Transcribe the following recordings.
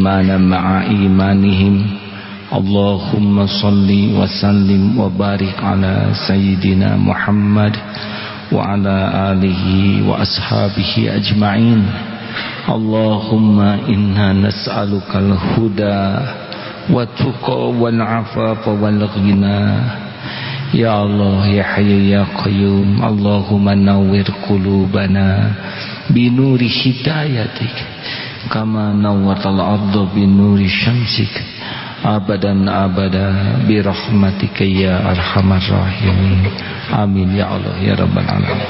ليزدادوا إيمانا مع إيمانهم اللهم صل وسلم وبارك على سيدنا محمد وعلى آله وأصحابه أجمعين اللهم إنا نسألك الهدى والتقى والعفاف والغنى يا الله يا حي يا قيوم اللهم نور قلوبنا بنور هدايتك kama nawwartal ardu bi nuri syamsik. Abadan abada bi rahmatika ya arhamar rahimin. Amin ya Allah ya rabbal alamin.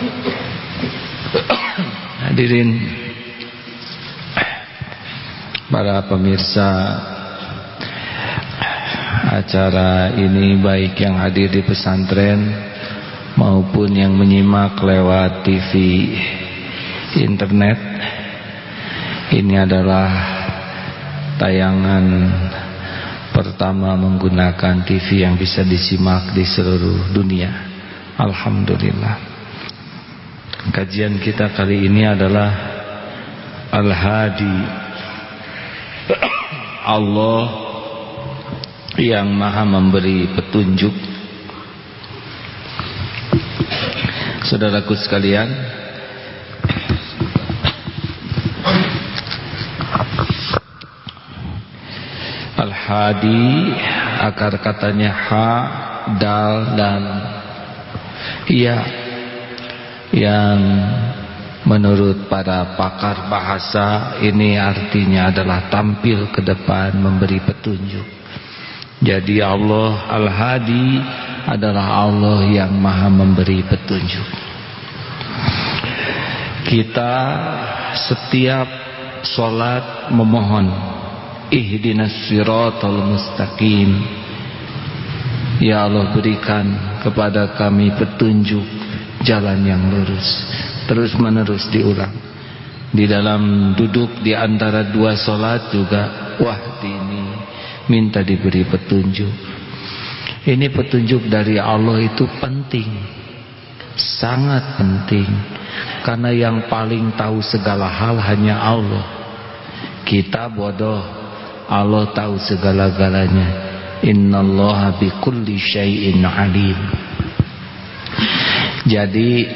Hadirin para pemirsa acara ini baik yang hadir di pesantren maupun yang menyimak lewat TV internet ini adalah tayangan pertama menggunakan TV yang bisa disimak di seluruh dunia. Alhamdulillah. Kajian kita kali ini adalah Al-Hadi. Allah yang maha memberi petunjuk. Saudaraku sekalian Al-Hadi akar katanya ha, dal dan ya yang menurut para pakar bahasa ini artinya adalah tampil ke depan memberi petunjuk jadi Allah Al-Hadi adalah Allah yang maha memberi petunjuk. Kita setiap sholat memohon ihdinas siratal mustaqim. Ya Allah berikan kepada kami petunjuk jalan yang lurus. Terus menerus diulang. Di dalam duduk di antara dua sholat juga wahdini minta diberi petunjuk ini petunjuk dari Allah itu penting sangat penting karena yang paling tahu segala hal hanya Allah kita bodoh Allah tahu segala-galanya. Innallaha bikulli syai'in alim. Jadi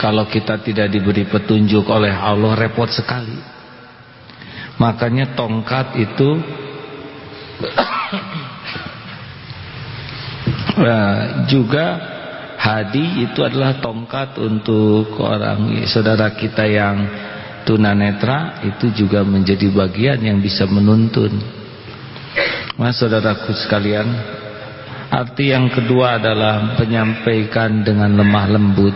kalau kita tidak diberi petunjuk oleh Allah repot sekali. Makanya tongkat itu Nah, juga hadi itu adalah tongkat untuk orang saudara kita yang tunanetra itu juga menjadi bagian yang bisa menuntun. Mas saudaraku sekalian, arti yang kedua adalah menyampaikan dengan lemah lembut.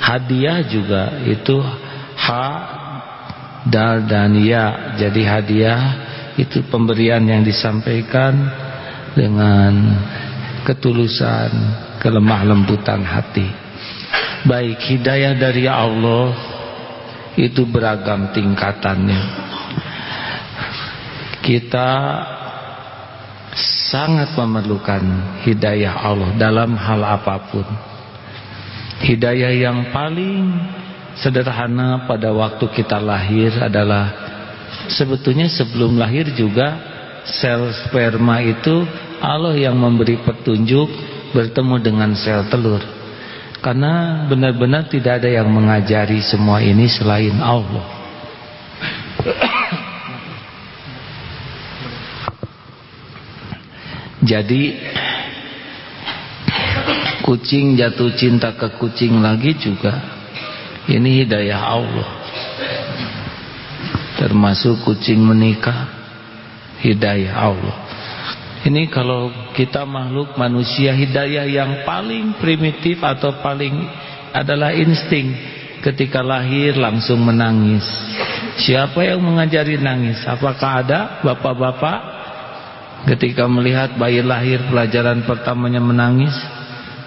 Hadiah juga itu ha dal dan ya. Jadi hadiah itu pemberian yang disampaikan dengan ketulusan, kelemah lembutan hati. Baik hidayah dari Allah itu beragam tingkatannya. Kita sangat memerlukan hidayah Allah dalam hal apa pun. Hidayah yang paling sederhana pada waktu kita lahir adalah sebetulnya sebelum lahir juga sel sperma itu Allah yang memberi petunjuk bertemu dengan sel telur karena benar-benar tidak ada yang mengajari semua ini selain Allah. Jadi kucing jatuh cinta ke kucing lagi juga ini hidayah Allah. Termasuk kucing menikah hidayah Allah ini kalau kita makhluk manusia hidayah yang paling primitif atau paling adalah insting ketika lahir langsung menangis. Siapa yang mengajari nangis? Apakah ada bapak-bapak ketika melihat bayi lahir pelajaran pertamanya menangis?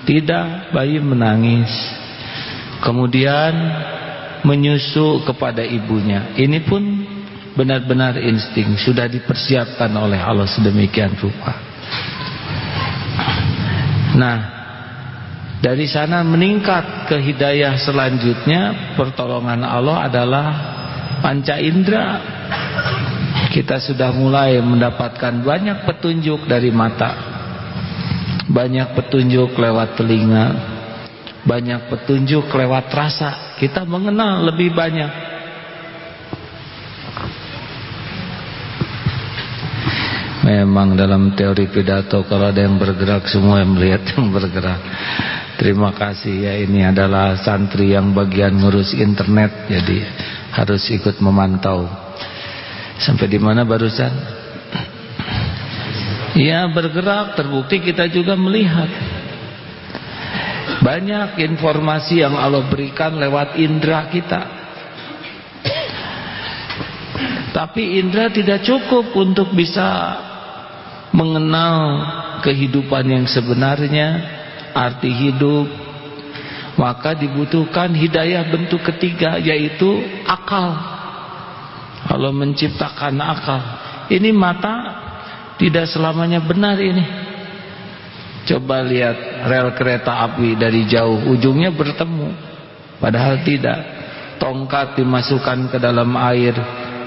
Tidak bayi menangis. Kemudian menyusu kepada ibunya. Ini pun benar-benar insting sudah dipersiapkan oleh Allah sedemikian rupa. Nah, dari sana meningkat ke hidayah selanjutnya pertolongan Allah adalah panca indera. Kita sudah mulai mendapatkan banyak petunjuk dari mata. Banyak petunjuk lewat telinga. Banyak petunjuk lewat rasa. Kita mengenal lebih banyak memang dalam teori pidato kalau ada yang bergerak semua yang melihat yang bergerak. Terima kasih ya ini adalah santri yang bagian ngurus internet jadi harus ikut memantau. Sampai di mana barusan? Ya bergerak terbukti kita juga melihat. Banyak informasi yang Allah berikan lewat indera kita. Tapi indera tidak cukup untuk bisa mengenal kehidupan yang sebenarnya Arti hidup Maka dibutuhkan hidayah bentuk ketiga yaitu akal Allah menciptakan akal. Ini mata tidak selamanya benar ini. Coba lihat rel kereta api dari jauh, ujungnya bertemu. Padahal tidak. Tongkat dimasukkan ke dalam air,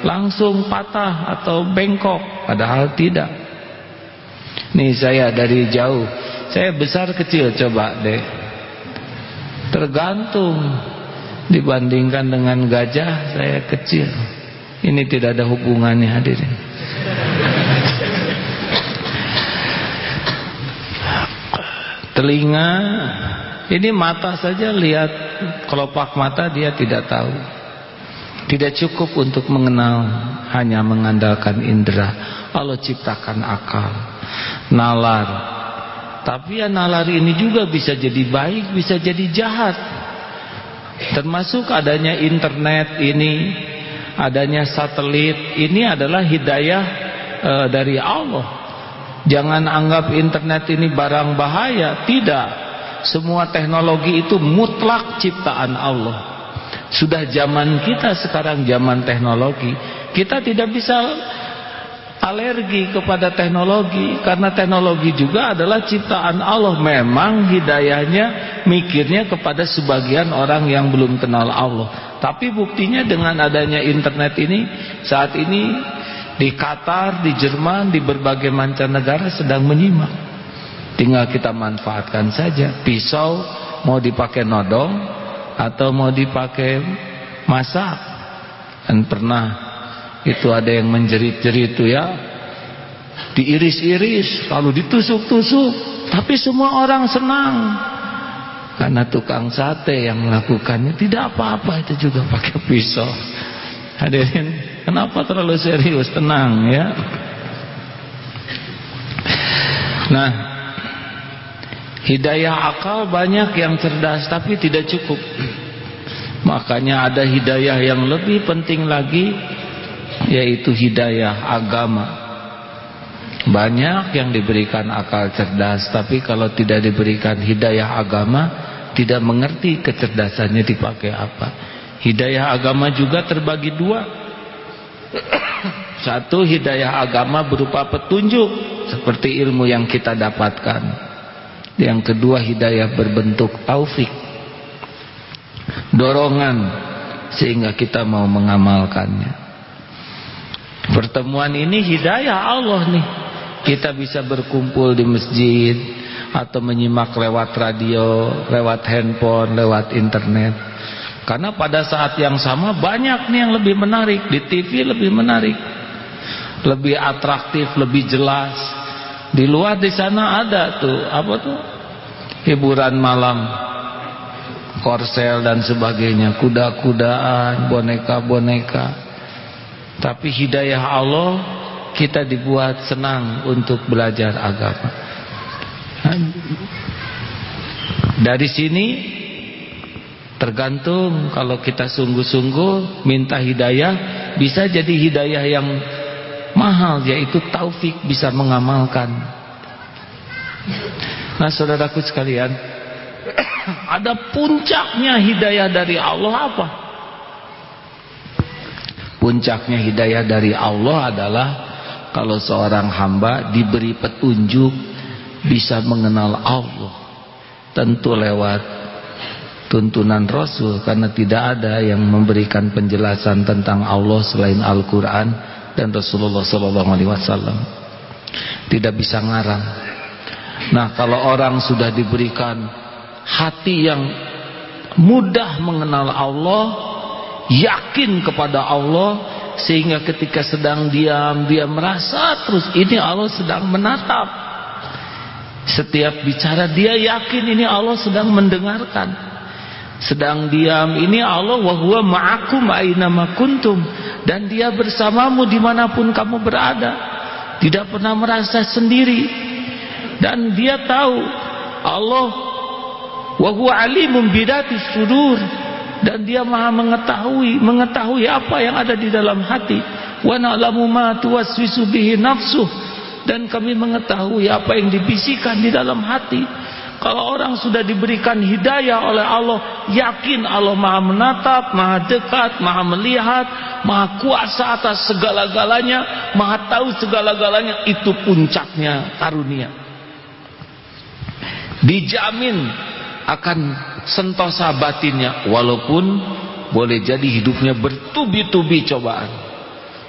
langsung patah atau bengkok. Padahal tidak. Nih saya dari jauh, saya besar kecil coba deh. Tergantung dibandingkan dengan gajah saya kecil. Ini tidak ada hubungannya hadirin. Telinga ini mata saja lihat kelopak mata dia tidak tahu. Tidak cukup untuk mengenal hanya mengandalkan indera. Allah ciptakan akal, nalar. Tapi ya nalar ini juga bisa jadi baik, bisa jadi jahat. Termasuk adanya internet ini adanya satelit ini adalah hidayah e, dari Allah jangan anggap internet ini barang bahaya tidak semua teknologi itu mutlak ciptaan Allah sudah zaman kita sekarang zaman teknologi kita tidak bisa alergi kepada teknologi. Karena teknologi juga adalah ciptaan Allah. Memang hidayahnya mikirnya kepada sebagian orang yang belum kenal Allah. Tapi buktinya dengan adanya internet ini saat ini di Qatar, di Jerman, di berbagai mancanegara sedang menyimak. Tinggal kita manfaatkan saja. Pisau mau dipakai nodong atau mau dipakai masak. Dan pernah itu ada yang menjerit-jerit itu ya. Diiris-iris lalu ditusuk-tusuk. Tapi semua orang senang. Karena tukang sate yang melakukannya tidak apa-apa itu juga pakai pisau. Hadirin kenapa terlalu serius? Tenang ya. Nah hidayah akal banyak yang cerdas tapi tidak cukup. Makanya ada hidayah yang lebih penting lagi yaitu hidayah agama. Banyak yang diberikan akal cerdas tapi kalau tidak diberikan hidayah agama tidak mengerti kecerdasannya dipakai apa. Hidayah agama juga terbagi dua. Satu hidayah agama berupa petunjuk seperti ilmu yang kita dapatkan. Yang kedua hidayah berbentuk taufik. Dorongan sehingga kita mau mengamalkannya Pertemuan ini hidayah Allah nih. Kita bisa berkumpul di masjid atau menyimak lewat radio, lewat handphone, lewat internet. Karena pada saat yang sama banyak nih yang lebih menarik di TV lebih menarik. Lebih atraktif, lebih jelas. Di luar di sana ada tuh apa tuh? Hiburan malam korsel dan sebagainya, kuda-kudaan, boneka-boneka. Tapi hidayah Allah kita dibuat senang untuk belajar agama. Dari sini tergantung kalau kita sungguh-sungguh minta hidayah bisa jadi hidayah yang mahal yaitu taufik bisa mengamalkan. Nah saudaraku sekalian ada puncaknya hidayah dari Allah apa? Puncaknya hidayah dari Allah adalah kalau seorang hamba diberi petunjuk bisa mengenal Allah. Tentu lewat tuntunan Rasul karena tidak ada yang memberikan penjelasan tentang Allah selain Al-Qur'an dan Rasulullah wasallam. Tidak bisa ngarang. Nah, kalau orang sudah diberikan hati yang mudah mengenal Allah, yakin kepada Allah sehingga ketika sedang diam dia merasa terus ini Allah sedang menatap. Setiap bicara dia yakin ini Allah sedang mendengarkan. Sedang diam ini Allah wa huwa ma'akum aina kuntum. Dan dia bersamamu di mana pun kamu berada. Tidak pernah merasa sendiri. Dan dia tahu Allah wa huwa alimun bidati sudur dan dia maha mengetahui mengetahui apa yang ada di dalam hati. Wa na'lamu ma tuwaswisu bihi nafsuh. Dan kami mengetahui apa yang dibisikkan di dalam hati. Kalau orang sudah diberikan hidayah oleh Allah, yakin Allah maha menatap, maha dekat, maha melihat, maha kuasa atas segala-galanya, maha tahu segala-galanya, itu puncaknya karunia. Dijamin akan sentosa batinnya, walaupun boleh jadi hidupnya bertubi-tubi cobaan.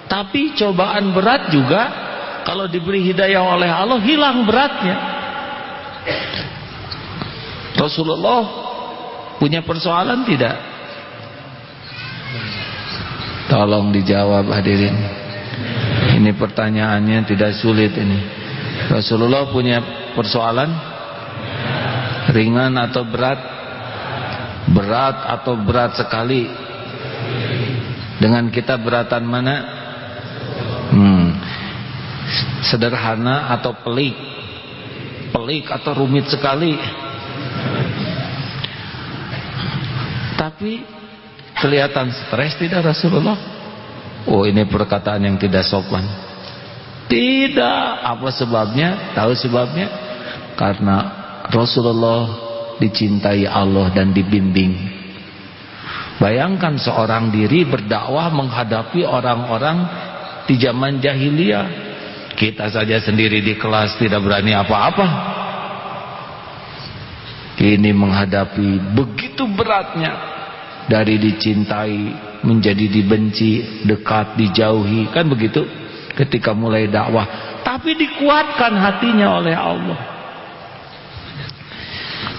Tapi cobaan berat juga, kalau diberi hidayah oleh Allah, hilang beratnya. Rasulullah punya persoalan tidak? Tolong dijawab hadirin. Ini pertanyaannya tidak sulit ini. Rasulullah punya persoalan ringan atau berat? Berat atau berat sekali? Dengan kita beratan mana? Hmm. Sederhana atau pelik? Pelik atau rumit sekali? Tapi kelihatan stres tidak Rasulullah? Oh ini perkataan yang tidak sopan. Tidak. Apa sebabnya? Tahu sebabnya? Karena Rasulullah dicintai Allah dan dibimbing. Bayangkan seorang diri berdakwah menghadapi orang-orang di zaman jahiliyah. Kita saja sendiri di kelas tidak berani apa-apa. Ini menghadapi begitu beratnya dari dicintai menjadi dibenci, dekat, dijauhi, kan begitu? Ketika mulai dakwah, tapi dikuatkan hatinya oleh Allah.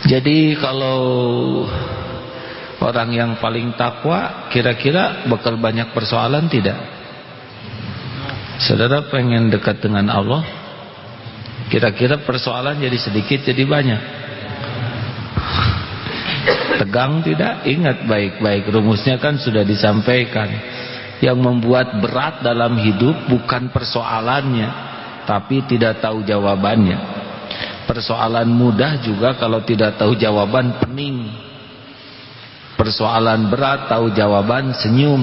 Jadi kalau orang yang paling takwa kira-kira bakal banyak persoalan tidak? Saudara pengen dekat dengan Allah? Kira-kira persoalan jadi sedikit jadi banyak. Tegang tidak? Ingat baik-baik rumusnya kan sudah disampaikan. Yang membuat berat dalam hidup bukan persoalannya, tapi tidak tahu jawabannya. Persoalan mudah juga kalau tidak tahu jawaban pening. Persoalan berat tahu jawaban senyum.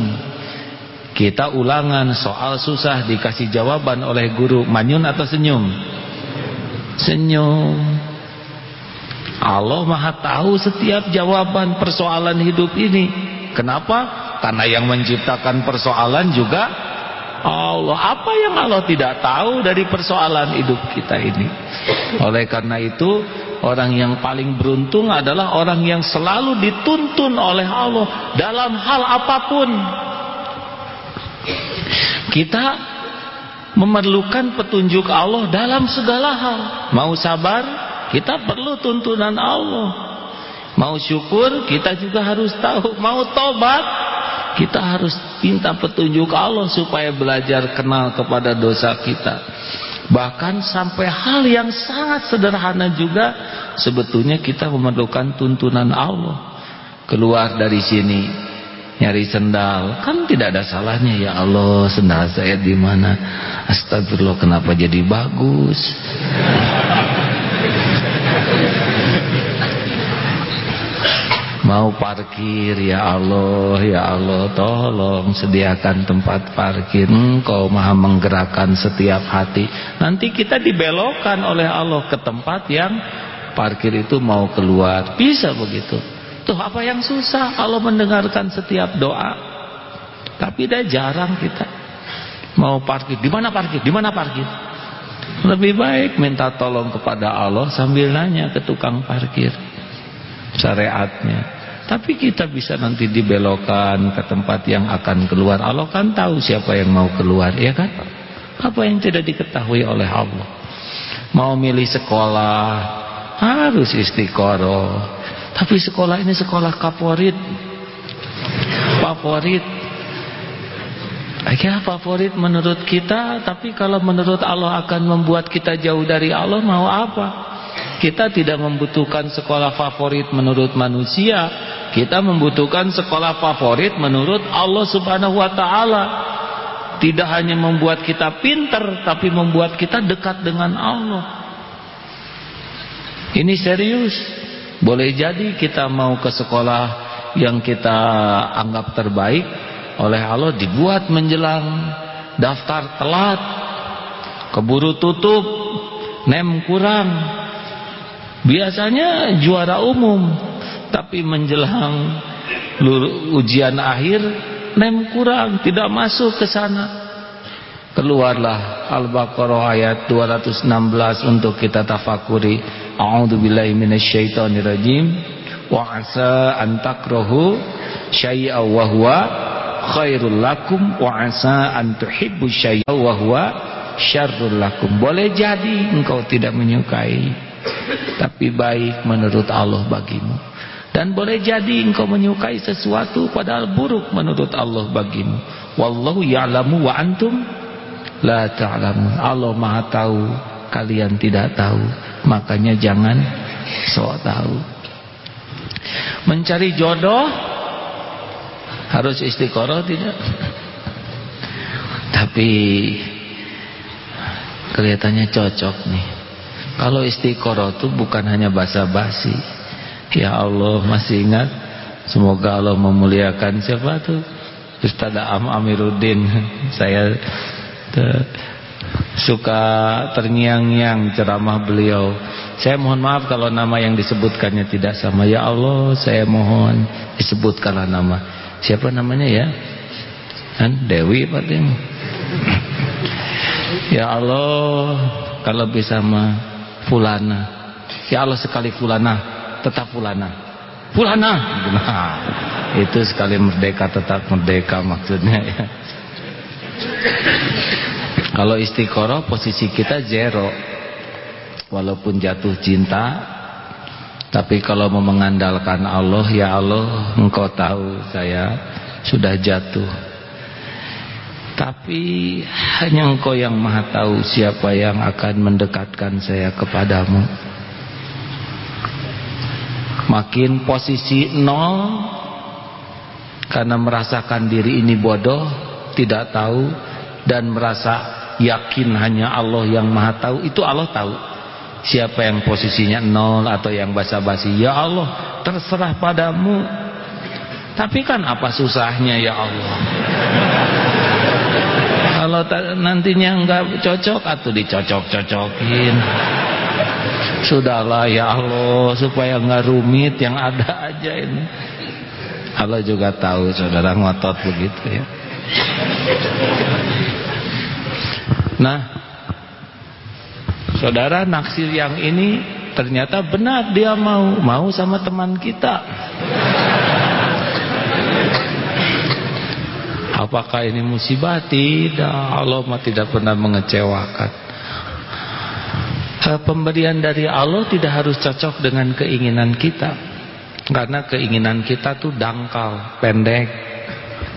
Kita ulangan soal susah dikasih jawaban oleh guru manyun atau senyum? Senyum. Allah maha tahu setiap jawaban persoalan hidup ini. Kenapa? Karena yang menciptakan persoalan juga Allah. Apa yang Allah tidak tahu dari persoalan hidup kita ini? Oleh karena itu, orang yang paling beruntung adalah orang yang selalu dituntun oleh Allah dalam hal apa pun. Kita memerlukan petunjuk Allah dalam segala hal. Mau sabar, kita perlu tuntunan Allah. Mau syukur, kita juga harus tahu. Mau tobat, kita harus minta petunjuk Allah supaya belajar kenal kepada dosa kita. Bahkan sampai hal yang sangat sederhana juga sebetulnya kita memerlukan tuntunan Allah. Keluar dari sini nyari sendal, kan tidak ada salahnya ya Allah, sendal saya di mana? Astagfirullah kenapa jadi bagus? Mau parkir ya Allah ya Allah tolong sediakan tempat parkir. Engkau maha menggerakkan setiap hati. Nanti kita dibelokkan oleh Allah ke tempat yang parkir itu mau keluar. Bisa begitu. Tuh apa yang susah? Allah mendengarkan setiap doa. Tapi dah jarang kita. Mau parkir di mana parkir? Di mana parkir? Lebih baik minta tolong kepada Allah sambil nanya ke tukang parkir syariatnya Tapi kita bisa nanti dibelokkan ke tempat yang akan keluar. Allah kan tahu siapa yang mau keluar, ya kan? Apa yang tidak diketahui oleh Allah? Mau milih sekolah harus istiqoroh. Tapi sekolah ini sekolah favorit. Favorit. Ya favorit menurut kita, tapi kalau menurut Allah akan membuat kita jauh dari Allah, mau apa? Kita tidak membutuhkan sekolah favorit menurut manusia, kita membutuhkan sekolah favorit menurut Allah Subhanahu wa taala. Tidak hanya membuat kita pinter, tapi membuat kita dekat dengan Allah. Ini serius. Boleh jadi kita mau ke sekolah yang kita anggap terbaik oleh Allah dibuat menjelang daftar telat, keburu tutup, nem kurang. Biasanya juara umum, tapi menjelang ujian akhir nem kurang, tidak masuk ke sana. Keluarlah Al-Baqarah ayat 216 untuk kita tafakuri. A'udzubillahi minasyaitonirrajim. Wa asa an takrahu syai'a wa huwa khairul lakum wa asa an tuhibbu syai'a wa syarrul lakum. Boleh jadi engkau tidak menyukai, tapi baik menurut Allah bagimu. Dan boleh jadi engkau menyukai sesuatu padahal buruk menurut Allah bagimu. Wallahu ya'lamu wa antum la ta'lamun. Allah Maha tahu, kalian tidak tahu. Makanya jangan sok tahu. Mencari jodoh harus istiqoroh tidak? Tapi kelihatannya cocok nih. Kalau istiqoroh itu bukan hanya basa-basi. Ya Allah masih ingat? Semoga Allah memuliakan siapa tuh? Ustaz Am Amiruddin. Saya suka terngiang-ngiang ceramah beliau. Saya mohon maaf kalau nama yang disebutkannya tidak sama. Ya Allah, saya mohon disebutkanlah nama. Siapa namanya ya? Kan Dewi Pak. Ya Allah, kalau bisa mah fulana. Ya Allah sekali fulana, tetap fulana. Fulana. Nah, itu sekali merdeka tetap merdeka maksudnya ya. Kalau istiqoroh posisi kita zero. Walaupun jatuh cinta tapi kalau mau mengandalkan Allah, ya Allah, engkau tahu saya sudah jatuh. Tapi hanya engkau yang maha tahu siapa yang akan mendekatkan saya kepadamu. Makin posisi nol, karena merasakan diri ini bodoh, tidak tahu, dan merasa yakin hanya Allah yang maha tahu, itu Allah tahu. Siapa yang posisinya nol atau yang basa-basi Ya Allah terserah padamu Tapi kan apa susahnya ya Allah Kalau nantinya enggak cocok Atau dicocok-cocokin. Sudahlah ya Allah Supaya enggak rumit yang ada aja ini. Allah juga tahu saudara ngotot begitu ya. Nah Saudara naksir yang ini ternyata benar dia mau. Mau sama teman kita. Apakah ini musibah? Tidak. Allah tidak pernah mengecewakan. Eh, pemberian dari Allah tidak harus cocok dengan keinginan kita. Karena keinginan kita tuh dangkal, pendek,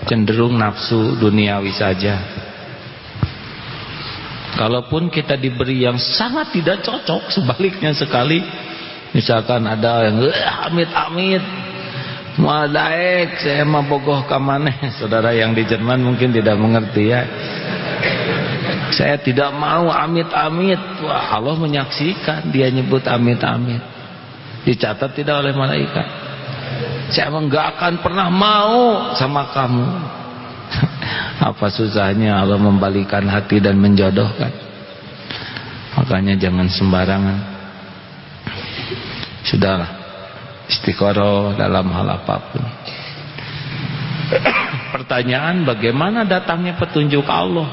cenderung nafsu duniawi saja. Kalaupun kita diberi yang sangat tidak cocok sebaliknya sekali misalkan ada yang amit-amit Madaek saya mau bogoh kamane saudara yang di Jerman mungkin tidak mengerti ya. Saya tidak mau amit-amit. Wah Allah menyaksikan. Dia nyebut amit-amit. Dicatat tidak oleh malaikat. Saya enggak akan pernah mau sama kamu. Apa susahnya Allah membalikan hati dan menjodohkan? Makanya jangan sembarangan. Sudahlah istiqoroh dalam hal apa pun. Pertanyaan bagaimana datangnya petunjuk Allah?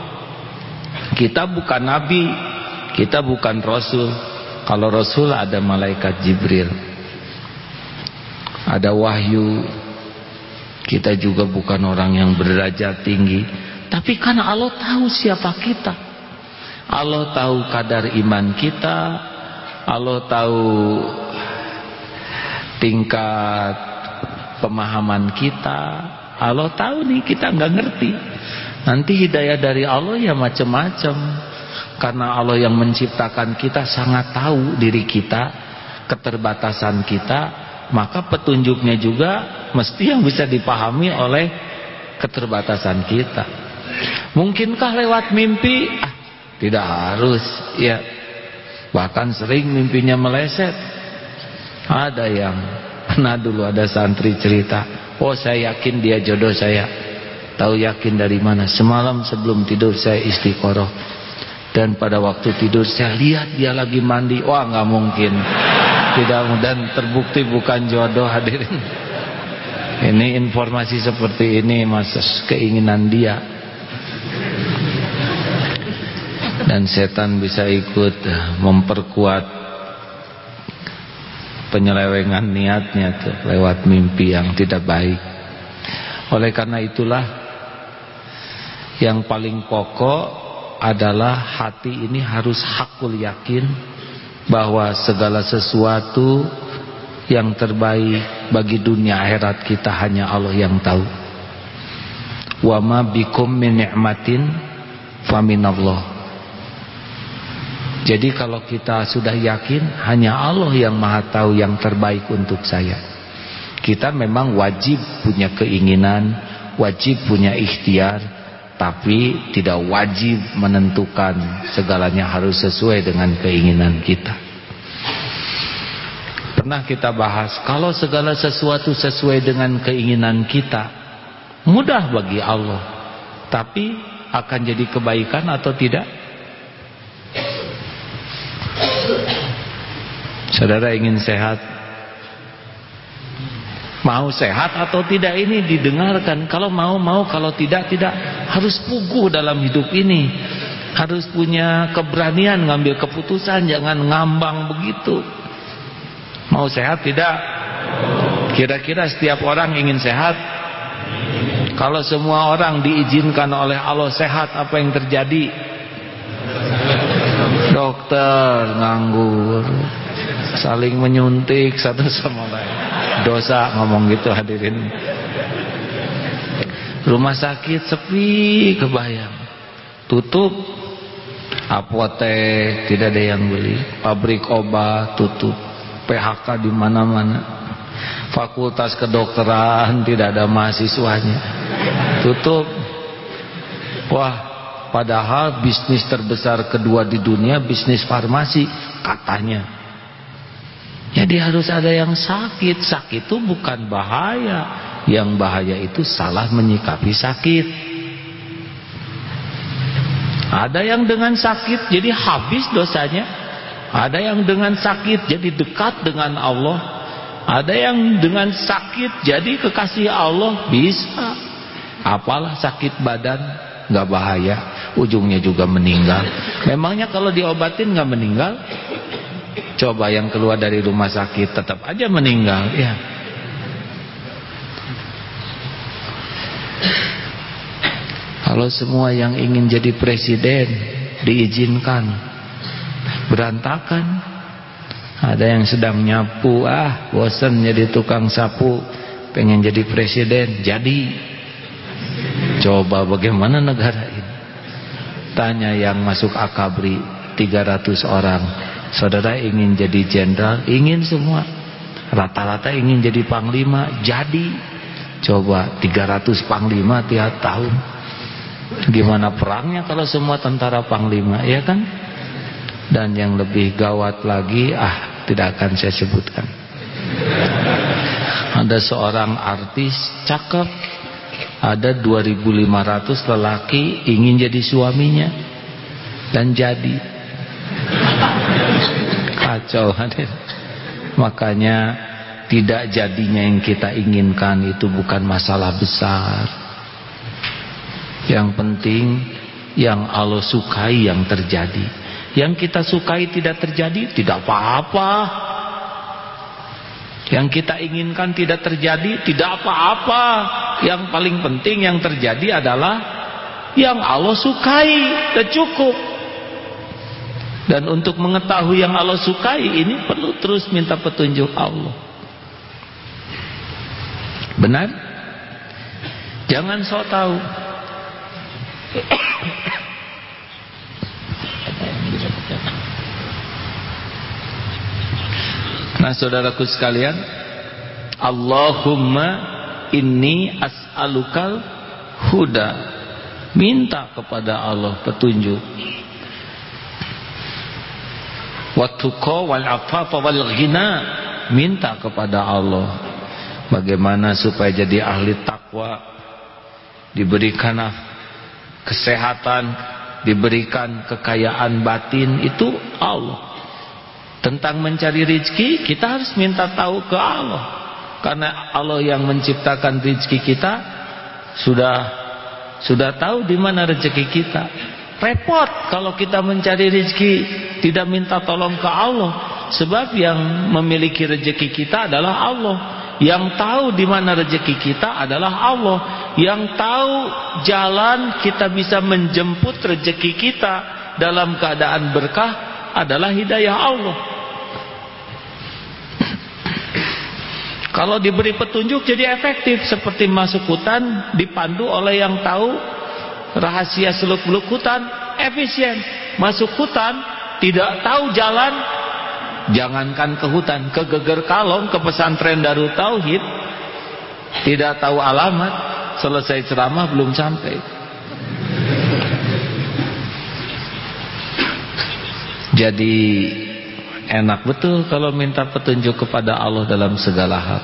Kita bukan nabi kita bukan rasul. Kalau rasul ada malaikat Jibril ada wahyu. Kita juga bukan orang yang berderajat tinggi. Tapi karena Allah tahu siapa kita. Allah tahu kadar iman kita. Allah tahu tingkat pemahaman kita. Allah tahu nih kita nggak ngerti. Nanti hidayah dari Allah ya macam-macam. Karena Allah yang menciptakan kita sangat tahu diri kita keterbatasan kita maka petunjuknya juga mesti yang bisa dipahami oleh keterbatasan kita. Mungkinkah lewat mimpi? Ah, tidak harus ya. Bahkan sering mimpinya meleset ada yang pernah dulu ada santri cerita oh saya yakin dia jodoh saya. Tahu yakin dari mana? Semalam sebelum tidur saya istiqoroh. Dan pada waktu tidur saya lihat dia lagi mandi. Wah nggak mungkin. Tidak dan terbukti bukan jodoh hadirin. Ini informasi seperti ini mas keinginan dia. Dan setan bisa ikut memperkuat penyelewengan niatnya tuh lewat mimpi yang tidak baik oleh karena itulah yang paling pokok adalah hati ini harus hakul yakin bahwa segala sesuatu yang terbaik bagi dunia akhirat kita hanya Allah yang tahu. Wa ma bikum min ni'matin. Jadi kalau kita sudah yakin hanya Allah yang Maha tahu yang terbaik untuk saya. Kita memang wajib punya keinginan, wajib punya ikhtiar, tapi tidak wajib menentukan segalanya harus sesuai dengan keinginan kita. Pernah kita bahas kalau segala sesuatu sesuai dengan keinginan kita mudah bagi Allah. Tapi akan jadi kebaikan atau tidak saudara ingin sehat Mau sehat atau tidak ini didengarkan. Kalau mau, mau. Kalau tidak, tidak. Harus puguh dalam hidup ini. Harus punya keberanian ngambil keputusan. Jangan ngambang begitu. Mau sehat tidak? Kira-kira setiap orang ingin sehat? Kalau semua orang diizinkan oleh Allah sehat, apa yang terjadi? Dokter nganggur. Saling menyuntik satu sama lain. Dosa ngomong gitu hadirin. Rumah sakit sepi kebayang. Tutup apotek tidak ada yang beli. Pabrik obat tutup. PHK di mana-mana. Fakultas kedokteran tidak ada mahasiswanya. Tutup. Wah padahal bisnis terbesar kedua di dunia bisnis farmasi katanya jadi harus ada yang sakit. Sakit itu bukan bahaya. Yang bahaya itu salah menyikapi sakit. Ada yang dengan sakit jadi habis dosanya. Ada yang dengan sakit jadi dekat dengan Allah. Ada yang dengan sakit jadi kekasih Allah bisa. Apalah sakit badan nggak bahaya, ujungnya juga meninggal. Memangnya kalau diobatin nggak meninggal? Coba yang keluar dari rumah sakit tetap aja meninggal ya. Kalau semua yang ingin jadi presiden diizinkan berantakan. Ada yang sedang nyapu, ah bosan jadi tukang sapu, pengen jadi presiden, jadi. Coba bagaimana negara ini? Tanya yang masuk akabri 300 orang Saudara ingin jadi jenderal, ingin semua. Rata-rata ingin jadi panglima, jadi. Coba 300 panglima tiap tahun. Gimana perangnya kalau semua tentara panglima, ya kan? Dan yang lebih gawat lagi, ah tidak akan saya sebutkan. Ada seorang artis cakep, ada 2500 lelaki ingin jadi suaminya dan jadi kacau hadir. Makanya tidak jadinya yang kita inginkan itu bukan masalah besar. Yang penting yang Allah sukai yang terjadi. Yang kita sukai tidak terjadi tidak apa-apa. Yang kita inginkan tidak terjadi, tidak apa-apa. Yang paling penting yang terjadi adalah yang Allah sukai, dan cukup. Dan untuk mengetahui yang Allah sukai ini perlu terus minta petunjuk Allah. Benar? Jangan sok tahu. Nah saudaraku sekalian Allahumma inni as'alukal huda. Minta kepada Allah petunjuk. Watuqa wal afafa wal ghina. Minta kepada Allah. Bagaimana supaya jadi ahli takwa Diberikan kesehatan Diberikan kekayaan batin. Itu Allah tentang mencari rizki kita harus minta tahu ke Allah. Karena Allah yang menciptakan rizki kita sudah sudah tahu di mana rezeki kita. Repot kalau kita mencari rizki tidak minta tolong ke Allah. Sebab yang memiliki rezeki kita adalah Allah. Yang tahu di mana rezeki kita adalah Allah. Yang tahu jalan kita bisa menjemput rezeki kita dalam keadaan berkah adalah hidayah Allah Kalau diberi petunjuk jadi efektif seperti masuk hutan dipandu oleh yang tahu rahasia seluk-beluk hutan efisien. Masuk hutan tidak tahu jalan jangankan ke hutan ke geger kalong ke pesantren Darut Tauhid tidak tahu alamat selesai ceramah belum sampai. Jadi enak. Betul kalau minta petunjuk kepada Allah dalam segala hal.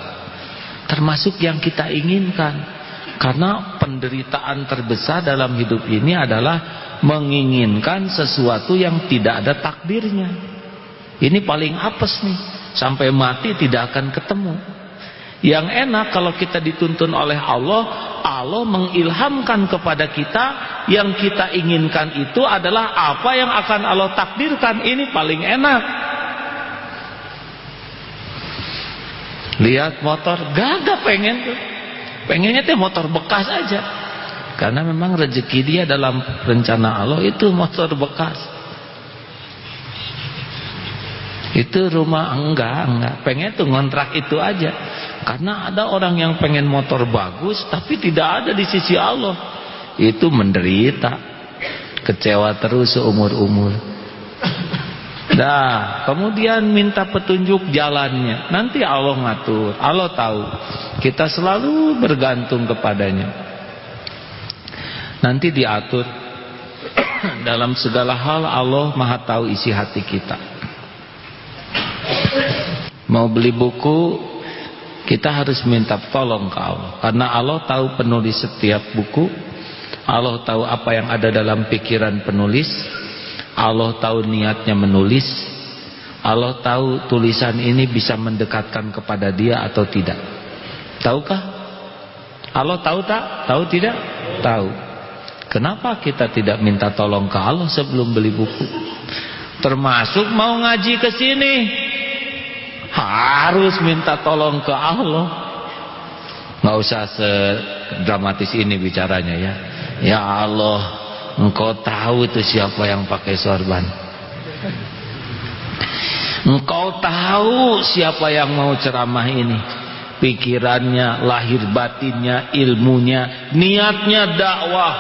Termasuk yang kita inginkan. Karena penderitaan terbesar dalam hidup ini adalah menginginkan sesuatu yang tidak ada takdirnya. Ini paling apes nih. Sampai mati tidak akan ketemu. Yang enak kalau kita dituntun oleh Allah Allah mengilhamkan kepada kita yang kita inginkan itu adalah apa yang akan Allah takdirkan. Ini paling enak lihat motor gagap pengen tuh. Pengennya tuh motor bekas aja. Karena memang rezeki dia dalam rencana Allah itu motor bekas. Itu rumah enggak enggak. Pengen tuh ngontrak itu aja. Karena ada orang yang pengen motor bagus tapi tidak ada di sisi Allah. Itu menderita. Kecewa terus seumur-umur Nah, kemudian minta petunjuk jalannya. Nanti Allah ngatur, Allah tahu. Kita selalu bergantung kepadanya. Nanti diatur dalam segala hal Allah Maha tahu isi hati kita. Mau beli buku, kita harus minta tolong ke Allah. Karena Allah tahu penulis setiap buku. Allah tahu apa yang ada dalam pikiran penulis Allah tahu niatnya menulis Allah tahu tulisan ini bisa mendekatkan kepada dia atau tidak. Tahukah? Allah tahu tak? tahu tidak? tahu. Kenapa kita tidak minta tolong ke Allah sebelum beli buku? Termasuk mau ngaji ke sini. Harus minta tolong ke Allah. Nggak usah sedramatis ini bicaranya ya. Ya Allah Engkau tahu itu siapa yang pakai sorban. Engkau tahu siapa yang mau ceramah ini. Pikirannya, lahir batinnya, ilmunya, niatnya dakwah.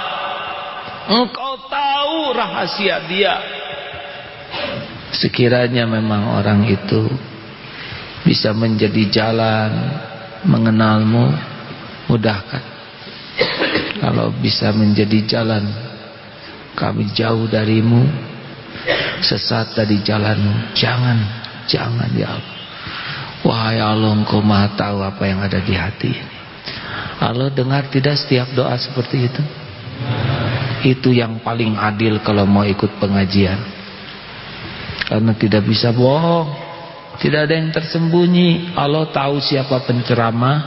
Engkau tahu rahasia dia. Sekiranya memang orang itu bisa menjadi jalan mengenalmu, mudahkan. Kalau bisa menjadi jalan kami jauh darimu. Sesat dari jalanmu. Jangan jangan ya Allah. Wahai Allah engkau maha tahu apa yang ada di hati Allah dengar tidak setiap doa seperti itu? Itu yang paling adil kalau mau ikut pengajian. Karena tidak bisa bohong. Tidak ada yang tersembunyi. Allah tahu siapa penceramah.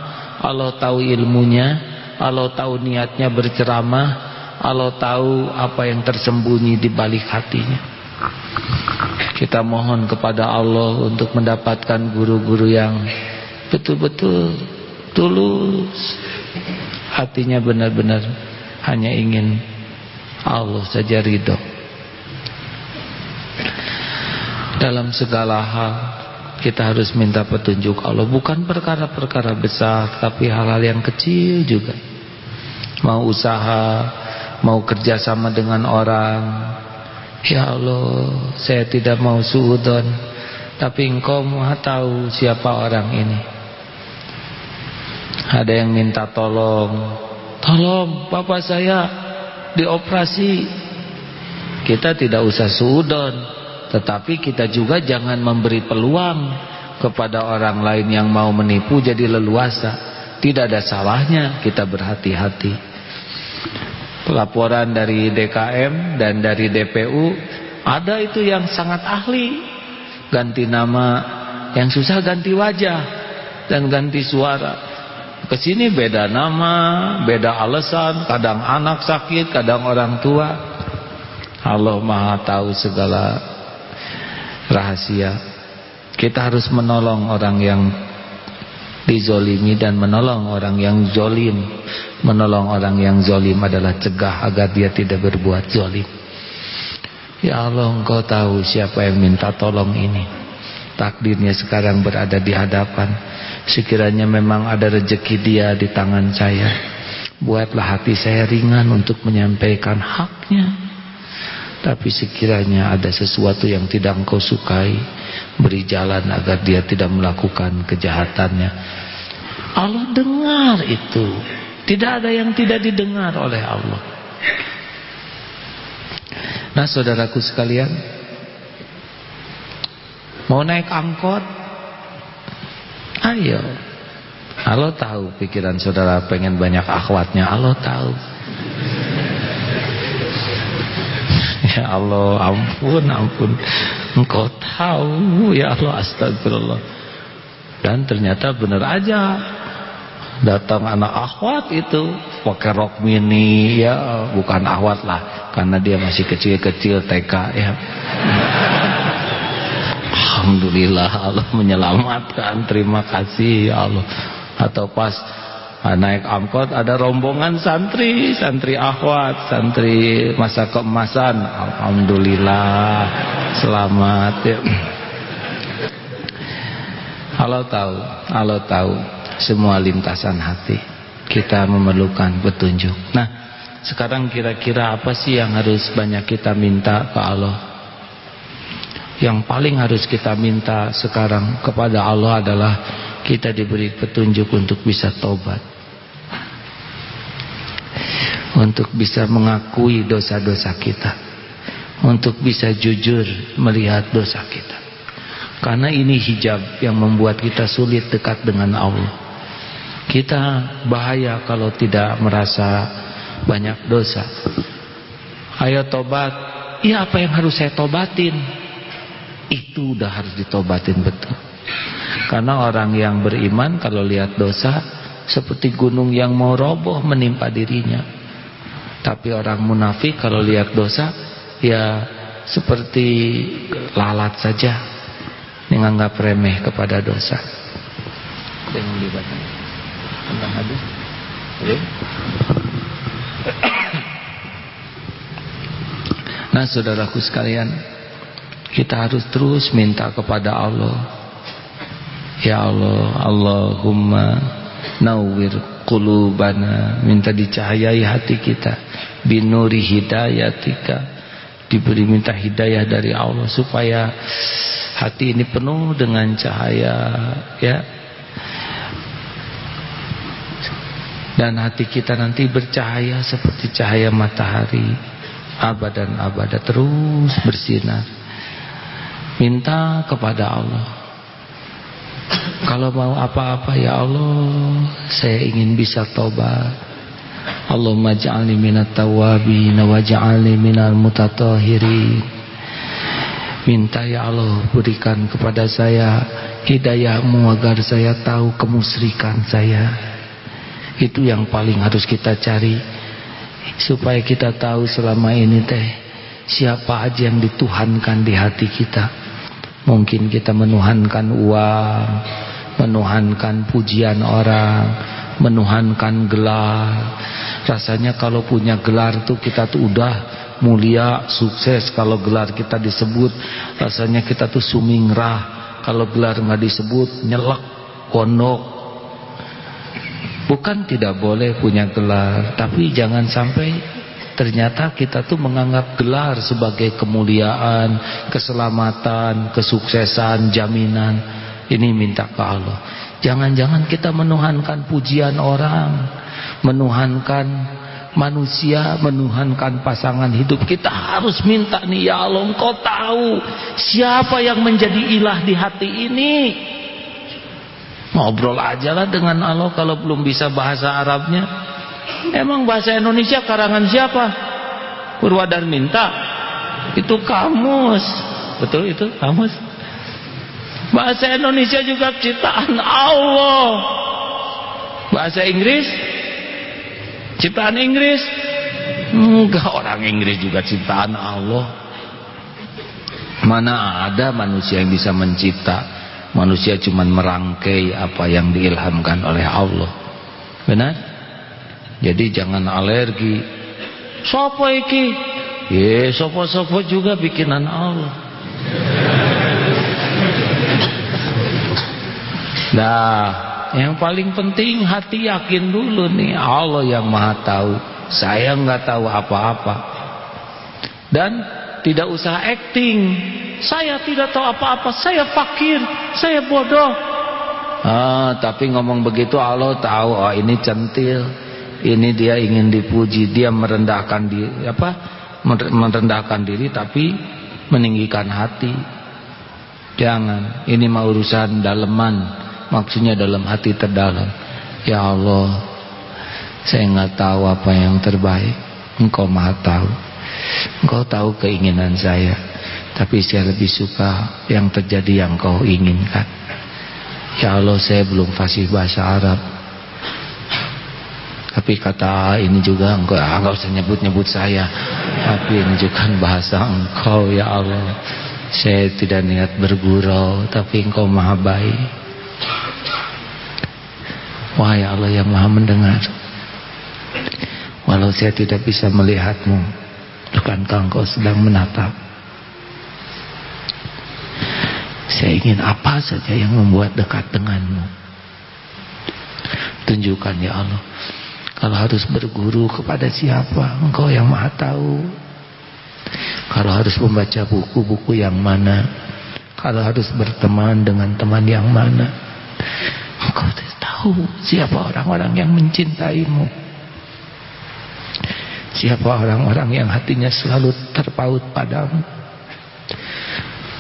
Allah tahu ilmunya. Allah tahu niatnya berceramah Allah tahu apa yang tersembunyi di balik hatinya. Kita mohon kepada Allah untuk mendapatkan guru-guru yang betul-betul tulus. Hatinya benar-benar hanya ingin Allah saja ridho. Dalam segala hal kita harus minta petunjuk Allah. Bukan perkara-perkara besar tapi hal-hal yang kecil juga. Mau usaha mau kerjasama dengan orang. Ya Allah saya tidak mau suudon. Tapi engkau maha tahu siapa orang ini. Ada yang minta tolong. Tolong bapak saya dioperasi. Kita tidak usah suudon. Tetapi kita juga jangan memberi peluang kepada orang lain yang mau menipu jadi leluasa. Tidak ada salahnya kita berhati-hati laporan dari DKM dan dari DPU ada itu yang sangat ahli. Ganti nama yang susah ganti wajah dan ganti suara. Ke sini beda nama beda alasan kadang anak sakit kadang orang tua. Allah maha tahu segala rahasia. Kita harus menolong orang yang dizolimi dan menolong orang yang zolim menolong orang yang zolim adalah cegah agar dia tidak berbuat zolim. Ya Allah engkau tahu siapa yang minta tolong ini. Takdirnya sekarang berada di hadapan. Sekiranya memang ada rezeki dia di tangan saya buatlah hati saya ringan untuk menyampaikan haknya. Tapi sekiranya ada sesuatu yang tidak engkau sukai Beri jalan agar dia tidak melakukan kejahatannya. Allah dengar itu Tidak ada yang tidak didengar oleh Allah. Nah saudaraku sekalian Mau naik angkot? Ayo. Allah tahu pikiran saudara pengen banyak akhwatnya. Allah tahu. Ya Allah ampun ampun. Engkau tahu ya Allah astagfirullah. Dan ternyata benar aja Datang anak akhwat itu Pakai rok mini ya Bukan akhwat lah Karena dia masih kecil-kecil TK ya Alhamdulillah Allah menyelamatkan Terima kasih ya Allah Atau pas naik angkot ada rombongan santri, santri akhwat, santri masa keemasan. Alhamdulillah, selamat ya. Allah tahu, Allah tahu semua lintasan hati. Kita memerlukan petunjuk. Nah, sekarang kira-kira apa sih yang harus banyak kita minta ke Allah? Yang paling harus kita minta sekarang kepada Allah adalah kita diberi petunjuk untuk bisa tobat untuk bisa mengakui dosa-dosa kita untuk bisa jujur melihat dosa kita karena ini hijab yang membuat kita sulit dekat dengan Allah kita bahaya kalau tidak merasa banyak dosa ayo tobat iya apa yang harus saya tobatin itu udah harus ditobatin betul karena orang yang beriman kalau lihat dosa seperti gunung yang mau roboh menimpa dirinya. Tapi orang munafik kalau lihat dosa ya seperti lalat saja menganggap remeh kepada dosa. Dengan dibaca. Tentang hadis. Nah saudaraku sekalian Kita harus terus minta kepada Allah. Ya Allah Allahumma nawwir qulubana minta dicahayai hati kita. Binuri hidayatika diberi minta hidayah dari Allah supaya hati ini penuh dengan cahaya ya dan hati kita nanti bercahaya seperti cahaya matahari. Abad dan abad terus bersinar. Minta kepada Allah. Kalau mau apa-apa ya Allah Saya ingin bisa tobat Allahumma ja'alni minat tawabin Waja'alni minal mutatahirin Minta ya Allah berikan kepada saya Hidayahmu agar saya tahu kemusrikan saya Itu yang paling harus kita cari Supaya kita tahu selama ini teh Siapa aja yang dituhankan di hati kita Mungkin kita menuhankan uang menuhankan pujian orang, menuhankan gelar. Rasanya kalau punya gelar tuh kita tuh udah mulia, sukses. Kalau gelar kita disebut, rasanya kita tuh sumingrah. Kalau gelar nggak disebut, nyelak, kondok. Bukan tidak boleh punya gelar, tapi jangan sampai ternyata kita tuh menganggap gelar sebagai kemuliaan, keselamatan, kesuksesan, jaminan. Ini minta ke Allah. Jangan-jangan kita menuhankan pujian orang, menuhankan manusia, menuhankan pasangan hidup. Kita harus minta nih ya Allah, Engkau tahu siapa yang menjadi ilah di hati ini. Ngobrol aja lah dengan Allah kalau belum bisa bahasa Arabnya. Emang bahasa Indonesia karangan siapa? Purwadarminta. Itu kamus. Betul itu kamus. Bahasa Indonesia juga ciptaan Allah. Bahasa Inggris ciptaan Inggris. Enggak orang Inggris juga ciptaan Allah. Mana ada manusia yang bisa mencipta Manusia cuma merangkai apa yang diilhamkan oleh Allah. Benar? Jadi jangan alergi. Sopo iki? Ye, sopo-sopo juga bikinan Allah. Nah, yang paling penting hati yakin dulu nih Allah yang Maha tahu. Saya nggak tahu apa-apa. Dan tidak usah acting saya tidak tahu apa-apa, saya fakir, saya bodoh. Ah, tapi ngomong begitu Allah tahu, oh ini centil. Ini dia ingin dipuji, dia merendahkan diri apa? merendahkan diri tapi meninggikan hati. Jangan, ini mau urusan daleman, maksudnya dalam hati terdalam. Ya Allah, saya nggak tahu apa yang terbaik. Engkau Maha tahu. Engkau tahu keinginan saya. Tapi saya lebih suka yang terjadi yang kau inginkan. Ya Allah saya belum fasih bahasa Arab. Tapi kata ini juga engkau ah, enggak usah nyebut-nyebut saya. Tapi ini juga bahasa engkau ya Allah. Saya tidak niat bergurau tapi engkau maha baik. Wahai Allah yang maha mendengar. Walau saya tidak bisa melihatmu. Bukankah engkau sedang menatap Saya ingin apa saja yang membuat dekat denganmu. Tunjukkan ya Allah. Kalau harus berguru kepada siapa, engkau yang maha tahu. Kalau harus membaca buku-buku yang mana. Kalau harus berteman dengan teman yang mana. Engkau tahu siapa orang-orang yang mencintaimu. Siapa orang-orang yang hatinya selalu terpaut padamu.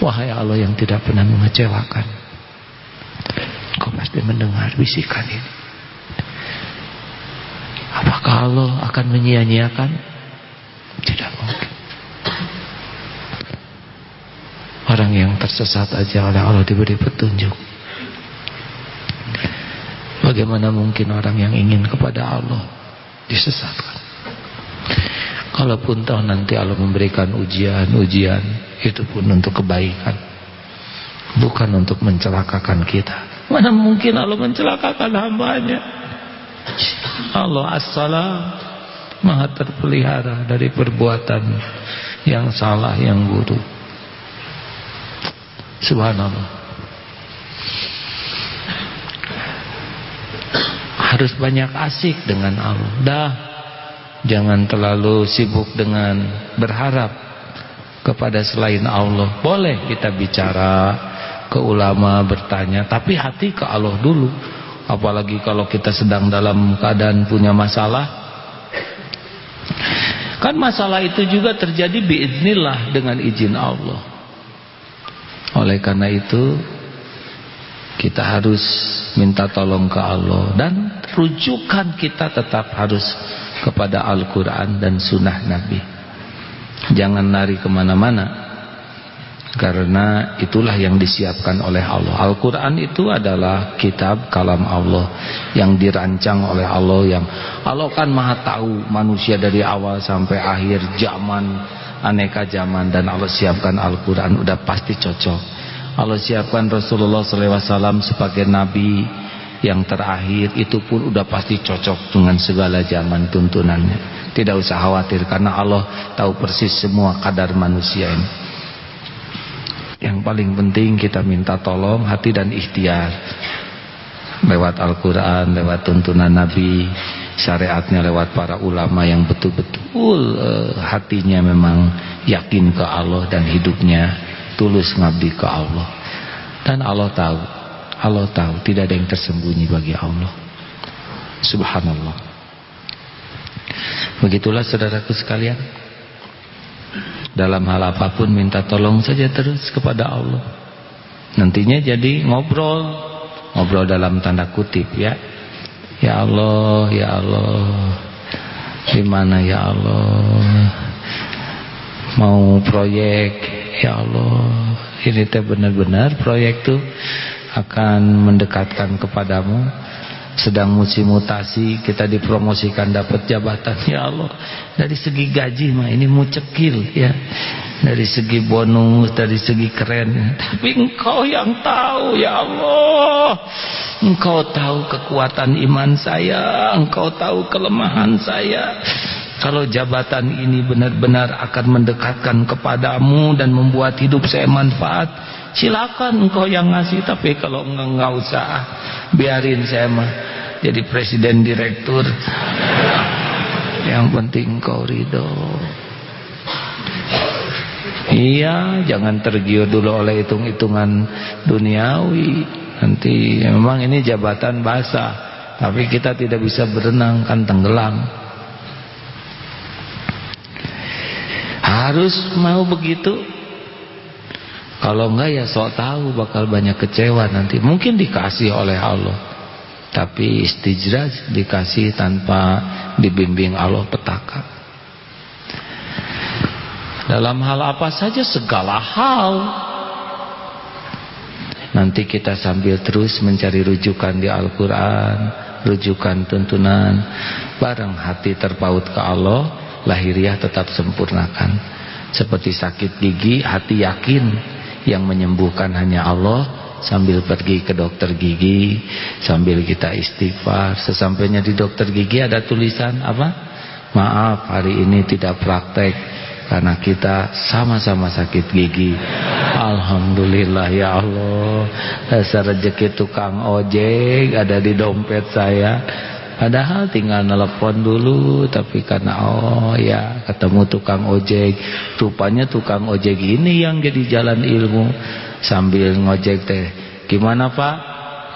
Wahai Allah yang tidak pernah mengecewakan. Kau pasti mendengar bisikan ini. Apakah Allah akan menyia-nyiakan? Tidak mungkin. Orang yang tersesat aja oleh Allah diberi petunjuk. Bagaimana mungkin orang yang ingin kepada Allah Disesatkan Kalaupun tahu nanti Allah memberikan ujian-ujian itu pun untuk kebaikan. Bukan untuk mencelakakan kita. Mana mungkin Allah mencelakakan hambanya? Allah assalam maha terpelihara dari perbuatan yang salah yang buruk. Subhanallah. Harus banyak asik dengan Allah. Dah jangan terlalu sibuk dengan berharap kepada selain Allah. Boleh kita bicara ke ulama bertanya, tapi hati ke Allah dulu. Apalagi kalau kita sedang dalam keadaan punya masalah. Kan masalah itu juga terjadi biiznillah dengan izin Allah. Oleh karena itu kita harus minta tolong ke Allah dan rujukan kita tetap harus kepada Al-Quran dan Sunnah Nabi. Jangan lari ke mana-mana Karena itulah yang disiapkan oleh Allah. Al-Quran itu adalah kitab kalam Allah Yang dirancang oleh Allah yang Allah kan maha tahu manusia dari awal sampai akhir zaman Aneka zaman Dan Allah siapkan Al-Quran. Udah pasti cocok. Allah siapkan Rasulullah SAW sebagai nabi yang terakhir itu pun udah pasti cocok dengan segala zaman tuntunannya. Tidak usah khawatir karena Allah tahu persis semua kadar manusia ini. Yang paling penting kita minta tolong hati dan ikhtiar. Lewat Al-Quran, lewat tuntunan Nabi syariatnya lewat para ulama yang betul-betul uh, hatinya memang yakin ke Allah dan hidupnya tulus ngabdi ke Allah. Dan Allah tahu Allah tahu tidak ada yang tersembunyi bagi Allah. Subhanallah. Begitulah saudaraku sekalian. Dalam hal apa pun minta tolong saja terus kepada Allah. Nantinya jadi ngobrol. Ngobrol dalam tanda kutip ya. Ya Allah ya Allah. Gimana ya Allah? Mau proyek ya Allah. Ini teh benar-benar proyek tuh akan mendekatkan kepadamu. Sedang musim mutasi kita dipromosikan dapat jabatan ya Allah. Dari segi gaji mah ini mucekil ya. Dari segi bonus dari segi keren. Tapi engkau yang tahu ya Allah. Engkau tahu kekuatan iman saya engkau tahu kelemahan saya. Kalau jabatan ini benar-benar akan mendekatkan kepadamu dan membuat hidup saya manfaat silakan engkau yang ngasih tapi kalau enggak enggak usah. Biarin saya mah jadi presiden direktur. Yang penting engkau ridho. Iya jangan tergiur dulu oleh hitung-hitungan duniawi. Nanti memang ini jabatan basah tapi kita tidak bisa berenang kan tenggelam. Harus mau begitu kalau enggak ya sok tahu bakal banyak kecewa nanti. Mungkin dikasih oleh Allah. Tapi istijraj dikasih tanpa dibimbing Allah petaka. Dalam hal apa saja segala hal. Nanti kita sambil terus mencari rujukan di Al-Quran. Rujukan tuntunan. Barang hati terpaut ke Allah. Lahiriah tetap sempurnakan. Seperti sakit gigi hati yakin yang menyembuhkan hanya Allah sambil pergi ke dokter gigi sambil kita istighfar. Sesampainya di dokter gigi ada tulisan apa? Maaf hari ini tidak praktek karena kita sama-sama sakit gigi. Alhamdulillah ya Allah. Dasar rezeki tukang ojek ada di dompet saya Padahal tinggal nelpon dulu Tapi karena oh ya Ketemu tukang ojek. Rupanya tukang ojek ini yang jadi jalan ilmu. Sambil ngojek teh Gimana pak?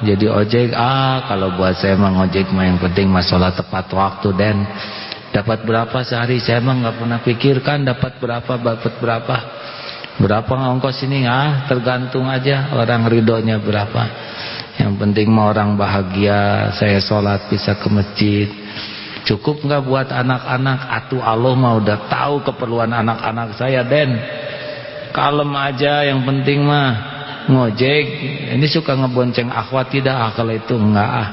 Jadi ojek? Ah kalau buat saya mah ngojek mah Yang penting masalah tepat waktu Dan Dapat berapa sehari? Saya mah gak pernah pikirkan Dapat berapa Dapat berapa. Berapa ongkos ini? Ah tergantung aja Orang ridhonya berapa yang penting mau orang bahagia Saya sholat bisa ke masjid. Cukup nggak buat anak-anak? Atuh Allah mau udah tahu keperluan anak-anak saya Den. Kalem aja yang penting mah Ngojek. Ini suka ngebonceng akhwat tidak? Ah, Kalau itu enggak ah.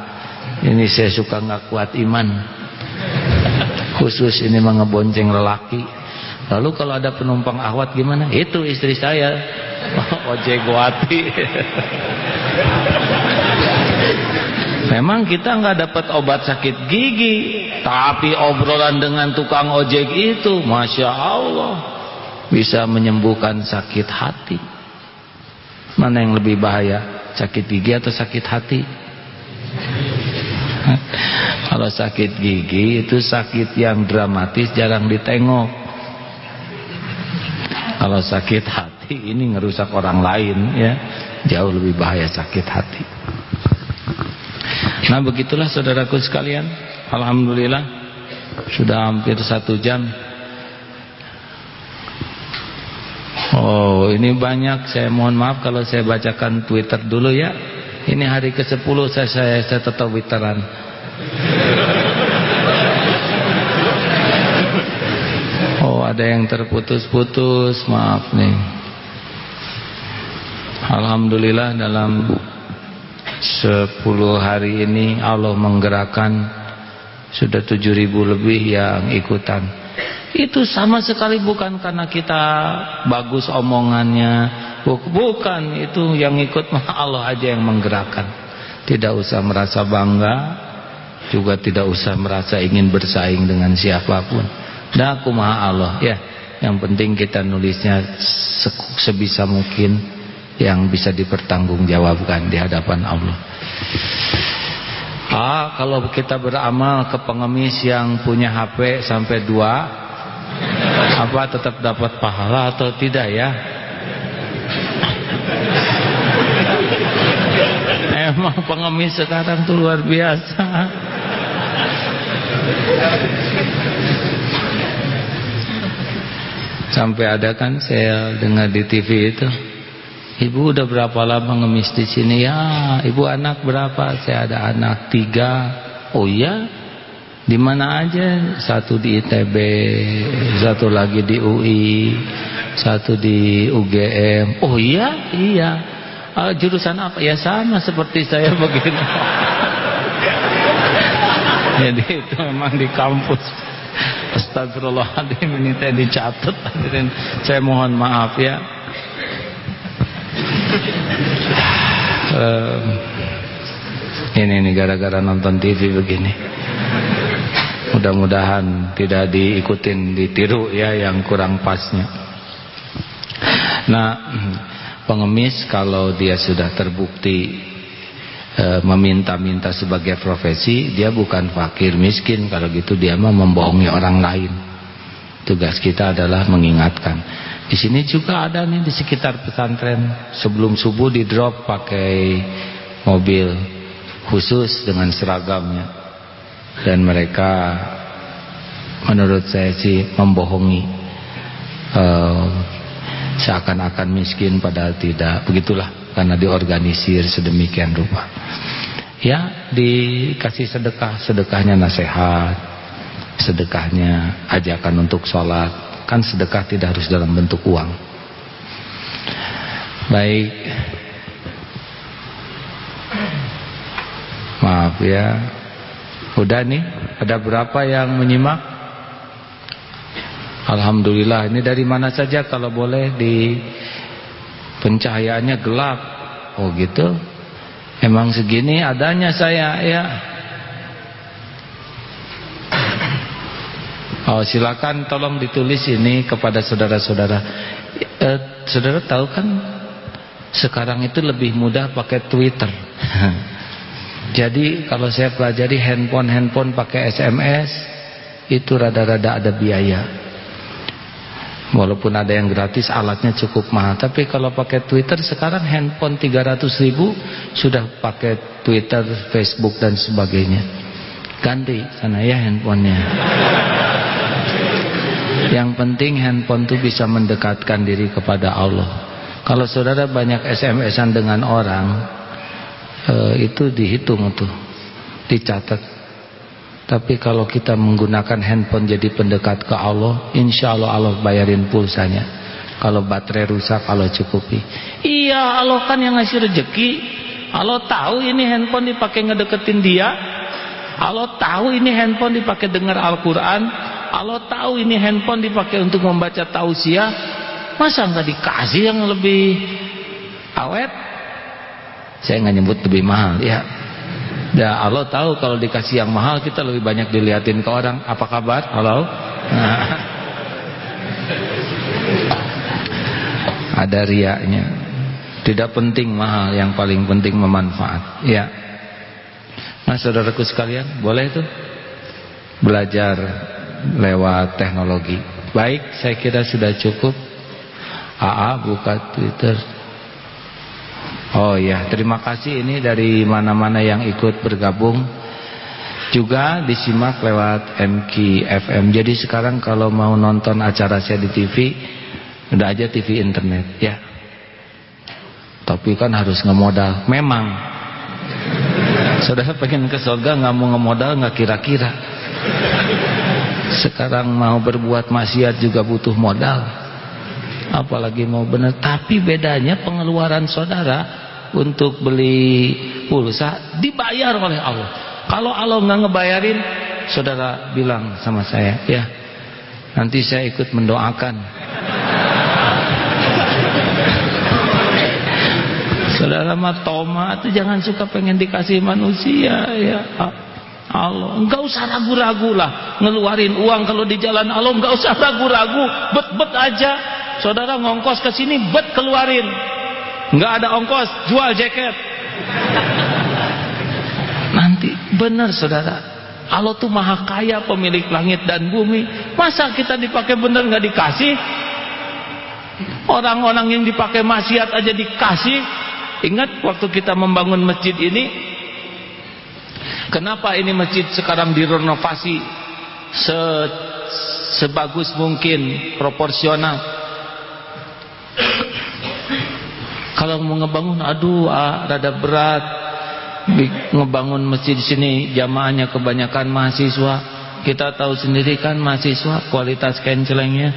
Ini saya suka nggak kuat iman. Khusus ini mah ngebonceng lelaki. Lalu kalau ada penumpang akhwat gimana? Itu istri saya. Ojek wati Memang kita nggak dapat obat sakit gigi, tapi obrolan dengan tukang ojek itu, masya Allah, bisa menyembuhkan sakit hati. Mana yang lebih bahaya, sakit gigi atau sakit hati? Kalau sakit gigi itu sakit yang dramatis, jarang ditengok. Kalau sakit hati ini ngerusak orang lain, ya jauh lebih bahaya sakit hati. Nah begitulah saudaraku sekalian. Alhamdulillah Sudah hampir satu jam. Oh ini banyak. Saya mohon maaf kalau saya bacakan Twitter dulu ya. Ini hari ke 10 saya, saya, saya tetap Twitteran. Oh ada yang terputus-putus. Maaf nih. Alhamdulillah dalam Sepuluh hari ini Allah menggerakkan Sudah tujuh ribu lebih yang ikutan Itu sama sekali bukan karena kita Bagus omongannya Bukan, itu yang ikut Allah aja yang menggerakkan. Tidak usah merasa bangga, juga tidak usah merasa ingin bersaing dengan siapa pun. Dan aku maha Allah, ya. Yang penting kita nulisnya sebisa mungkin yang bisa dipertanggungjawabkan di hadapan Allah. Ah, kalau kita beramal ke pengemis yang punya HP sampai dua, apa tetap dapat pahala atau tidak ya? Emang pengemis sekarang tuh luar biasa. Sampai ada kan saya dengar di TV itu Ibu udah berapa lama ngemis di sini? Ya, ibu anak berapa? Saya ada anak tiga. Oh iya? Di mana aja? Satu di ITB, satu lagi di UI, satu di UGM. Oh iya? Iya. Uh, jurusan apa? Ya sama seperti saya begini. Jadi itu memang di kampus. Astagfirullahaladzim ini saya dicatat. Saya mohon maaf ya uh, ini nih gara-gara nonton TV begini. Mudah-mudahan tidak diikutin ditiru ya yang kurang pasnya. Nah pengemis kalau dia sudah terbukti e, meminta-minta sebagai profesi dia bukan fakir miskin. Kalau gitu dia mah membohongi orang lain. Tugas kita adalah mengingatkan di sini juga ada nih di sekitar pesantren. Sebelum subuh di drop pakai mobil khusus dengan seragamnya. Dan mereka menurut saya sih membohongi uh, seakan-akan miskin padahal tidak. Begitulah karena diorganisir sedemikian rupa. Ya dikasih sedekah. Sedekahnya nasihat. Sedekahnya ajakan untuk sholat kan sedekah tidak harus dalam bentuk uang. Baik. Maaf ya. Udah nih ada berapa yang menyimak? Alhamdulillah ini dari mana saja? Kalau boleh di pencahayaannya gelap. Oh gitu. Emang segini adanya saya ya Oh, silakan tolong ditulis ini kepada saudara-saudara. Eh, saudara tahu kan sekarang itu lebih mudah pakai Twitter. Jadi kalau saya pelajari handphone-handphone pakai SMS itu rada-rada ada biaya. Walaupun ada yang gratis alatnya cukup mahal Tapi kalau pakai Twitter sekarang handphone 300 ribu Sudah pakai Twitter, Facebook dan sebagainya Ganti sana ya handphonenya yang penting handphone itu bisa mendekatkan diri kepada Allah. Kalau saudara banyak SMS-an dengan orang, eh, itu dihitung tuh, dicatat. Tapi kalau kita menggunakan handphone jadi pendekat ke Allah, insya Allah Allah bayarin pulsanya. Kalau baterai rusak, Allah cukupi. Iya, Allah kan yang ngasih rezeki. Allah tahu ini handphone dipakai ngedeketin dia. Allah tahu ini handphone dipakai dengar Al-Quran. Allah tahu ini handphone dipakai untuk membaca tausiah masa nggak dikasih yang lebih awet? Saya nggak nyebut lebih mahal ya. Ya Allah tahu kalau dikasih yang mahal kita lebih banyak dilihatin ke orang. Apa kabar? Halo? Nah. ada riaknya. Tidak penting mahal yang paling penting memanfaat. Ya. Nah saudaraku sekalian boleh itu? Belajar lewat teknologi. Baik, saya kira sudah cukup. AA buka Twitter. Oh ya, terima kasih ini dari mana-mana yang ikut bergabung. Juga disimak lewat MK FM. Jadi sekarang kalau mau nonton acara saya di TV, udah aja TV internet ya. Tapi kan harus ngemodal. Memang. Saudara pengen ke surga nggak mau ngemodal nggak kira-kira. Sekarang mau berbuat maksiat juga butuh modal. Apalagi mau benar. Tapi bedanya pengeluaran saudara untuk beli pulsa dibayar oleh Allah. Kalau Allah nggak ngebayarin, saudara bilang sama saya, ya nanti saya ikut mendoakan. Saudara mah tomat itu jangan suka pengen dikasih manusia ya. Allah, enggak usah ragu-ragu lah ngeluarin uang kalau di jalan Allah enggak usah ragu-ragu, bet-bet aja. Saudara ngongkos ke sini bet keluarin. Enggak ada ongkos, jual jaket. Nanti benar Saudara. Allah tuh maha kaya pemilik langit dan bumi. Masa kita dipakai benar nggak dikasih? Orang-orang yang dipakai maksiat aja dikasih. Ingat waktu kita membangun masjid ini, kenapa ini masjid sekarang direnovasi? Se sebagus mungkin, proporsional. Kalau mau ngebangun, aduh, ah, rada berat. Ngebangun masjid di sini jamaahnya kebanyakan mahasiswa. Kita tahu sendiri kan mahasiswa kualitas kencelengnya.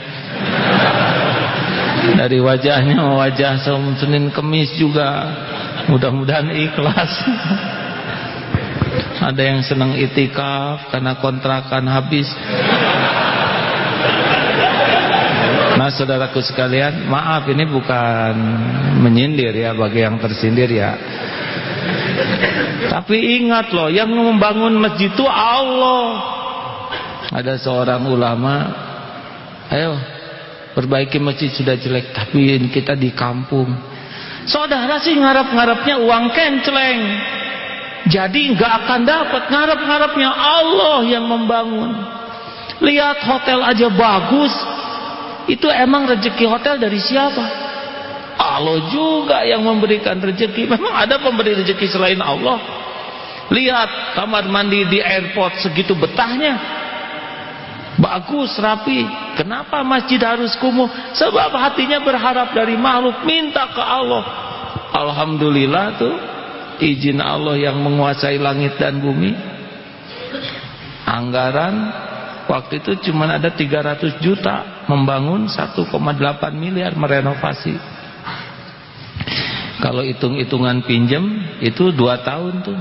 Dari wajahnya wajah Senin Kemis juga. Mudah-mudahan ikhlas ada yang senang itikaf karena kontrakan habis Nah saudaraku sekalian maaf ini bukan menyindir ya bagi yang tersindir ya tapi ingat loh, yang membangun masjid itu Allah. Ada seorang ulama, ayo perbaiki masjid sudah jelek, tapi kita di kampung. Saudara sih ngarap-ngarapnya uang kenceleng. Jadi nggak akan dapat ngarap-ngarapnya Allah yang membangun. Lihat hotel aja bagus. Itu emang rezeki hotel dari siapa? Allah juga yang memberikan rezeki. Memang ada pemberi rezeki selain Allah. Lihat kamar mandi di airport segitu betahnya. Bagus, rapi. Kenapa masjid harus kumuh? Sebab hatinya berharap dari makhluk, minta ke Allah. Alhamdulillah tuh izin Allah yang menguasai langit dan bumi. Anggaran waktu itu cuma ada 300 juta membangun 1,8 miliar merenovasi. Kalau hitung-hitungan pinjam itu dua tahun tuh.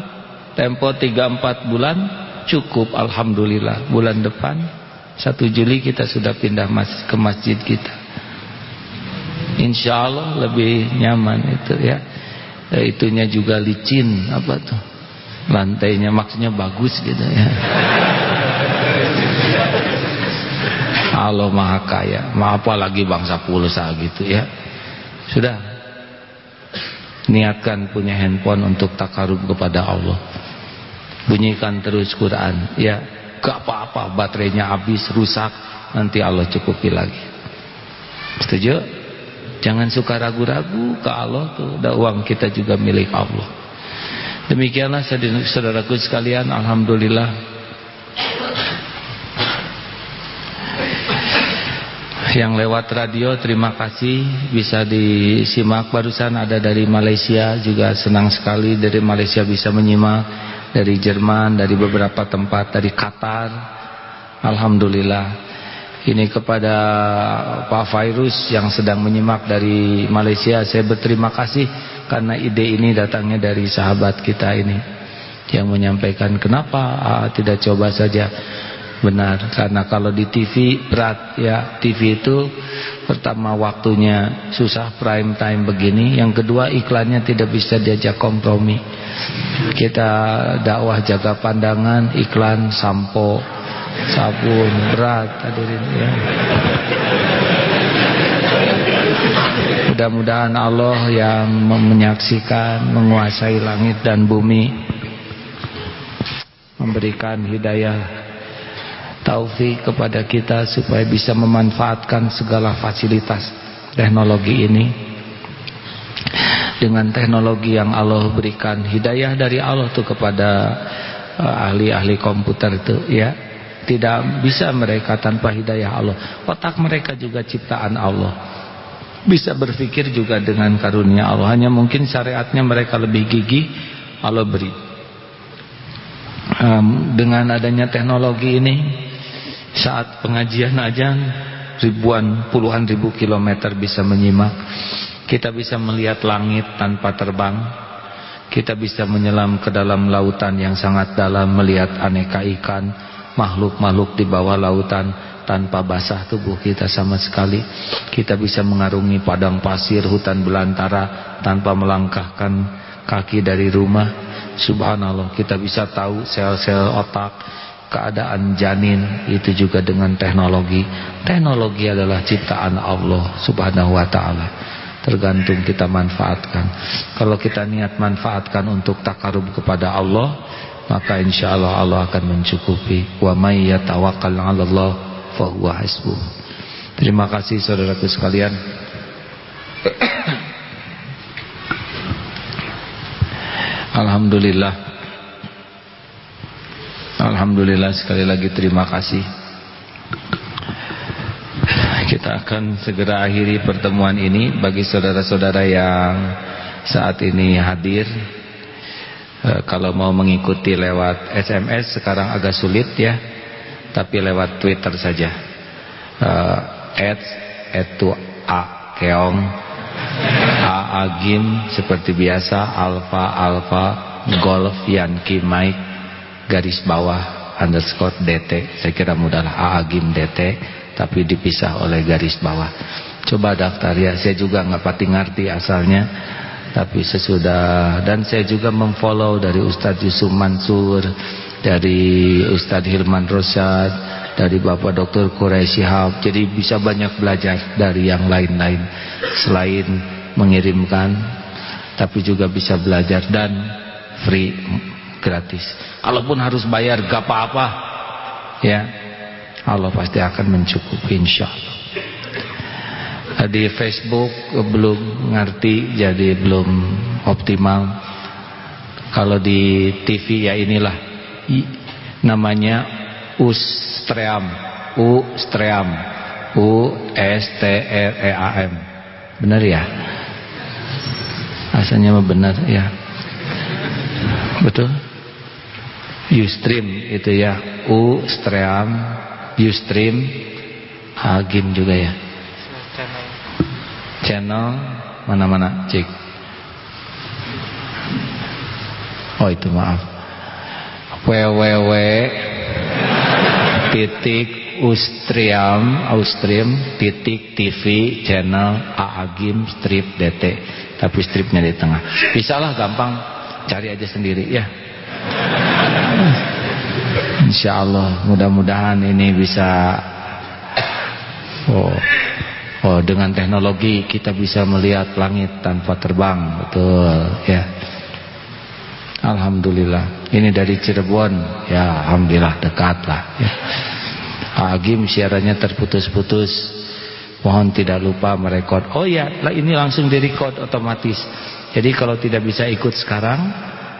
Tempo tiga empat bulan cukup alhamdulillah. Bulan depan satu Juli kita sudah pindah mas ke masjid kita. Insya Allah lebih nyaman itu ya. E, itunya juga licin apa tuh? Lantainya maksudnya bagus gitu ya. Allah maha kaya, maha apa lagi bangsa pulsa gitu ya. Sudah. Niatkan punya handphone untuk takarub kepada Allah. Bunyikan terus Quran. Ya gak apa-apa baterainya habis rusak. Nanti Allah cukupi lagi. Setuju jangan suka ragu-ragu ke Allah tuh. Uang kita juga milik Allah. Demikianlah saudaraku sekalian Alhamdulillah. Yang lewat radio terima kasih. Bisa disimak. Barusan ada dari Malaysia juga senang sekali dari Malaysia bisa menyimak. Dari Jerman dari beberapa tempat dari Qatar. Alhamdulillah ini kepada Pak Virus yang sedang menyimak dari Malaysia. Saya berterima kasih karena ide ini datangnya dari sahabat kita ini. Yang menyampaikan kenapa? Ah, tidak coba saja. Benar karena kalau di TV berat ya. TV itu pertama waktunya susah prime time begini. Yang kedua iklannya tidak bisa diajak kompromi. Kita dakwah jaga pandangan iklan sampo sabun berat hadirin ya. Mudah-mudahan Allah yang menyaksikan menguasai langit dan bumi memberikan hidayah taufik kepada kita supaya bisa memanfaatkan segala fasilitas teknologi ini. Dengan teknologi yang Allah berikan hidayah dari Allah tuh kepada uh, ahli-ahli komputer itu ya tidak bisa mereka tanpa hidayah Allah. Otak mereka juga ciptaan Allah. Bisa berpikir juga dengan karunia Allah. Hanya mungkin syariatnya mereka lebih gigih Allah beri. Um, dengan adanya teknologi ini saat pengajian aja ribuan puluhan ribu kilometer bisa menyimak. Kita bisa melihat langit tanpa terbang. Kita bisa menyelam ke dalam lautan yang sangat dalam melihat aneka ikan makhluk-makhluk di bawah lautan tanpa basah tubuh kita sama sekali. Kita bisa mengarungi padang pasir, hutan belantara tanpa melangkahkan kaki dari rumah. Subhanallah, kita bisa tahu sel-sel otak, keadaan janin itu juga dengan teknologi. Teknologi adalah ciptaan Allah Subhanahu wa taala. Tergantung kita manfaatkan. Kalau kita niat manfaatkan untuk takarub kepada Allah, maka insya Allah Allah akan mencukupi. Wa may yatawakkal. Terima kasih saudaraku sekalian. Alhamdulillah. Alhamdulillah sekali lagi terima kasih. Kita akan segera akhiri pertemuan ini bagi saudara-saudara yang saat ini hadir. E, kalau mau mengikuti lewat SMS sekarang agak sulit ya, tapi lewat Twitter saja. E, at etu a keong a agim seperti biasa alfa alfa golf Yankee Mike garis bawah underscore dt saya kira mudahlah a agim dt tapi dipisah oleh garis bawah. Coba daftar ya, saya juga nggak pati ngerti asalnya, tapi sesudah dan saya juga memfollow dari Ustadz Yusuf Mansur, dari Ustadz Hilman Rosad, dari Bapak Dr. Quraisy Shihab. Jadi bisa banyak belajar dari yang lain-lain selain mengirimkan, tapi juga bisa belajar dan free gratis. Kalaupun harus bayar gak apa-apa, ya Allah pasti akan mencukupi insya Allah di Facebook belum ngerti jadi belum optimal. Kalau di TV ya inilah. Namanya Ustream Ustream U S T R E A M. Benar ya? Asalnya benar ya. Betul? Ustream itu ya. Ustream Ustream Agim juga ya channel mana-mana cek. Oh itu maaf. www titik ustriam austrim titik tv channel aagim strip dt tapi stripnya di tengah. Bisa lah gampang. Cari aja sendiri ya. Insya Allah mudah-mudahan ini bisa oh, oh dengan teknologi kita bisa melihat langit tanpa terbang. Betul ya. Alhamdulillah. Ini dari Cirebon. Ya Alhamdulillah dekat lah ya. Agim siarannya terputus-putus. Mohon tidak lupa merekod. Oh ya ini langsung direkod otomatis. Jadi kalau tidak bisa ikut sekarang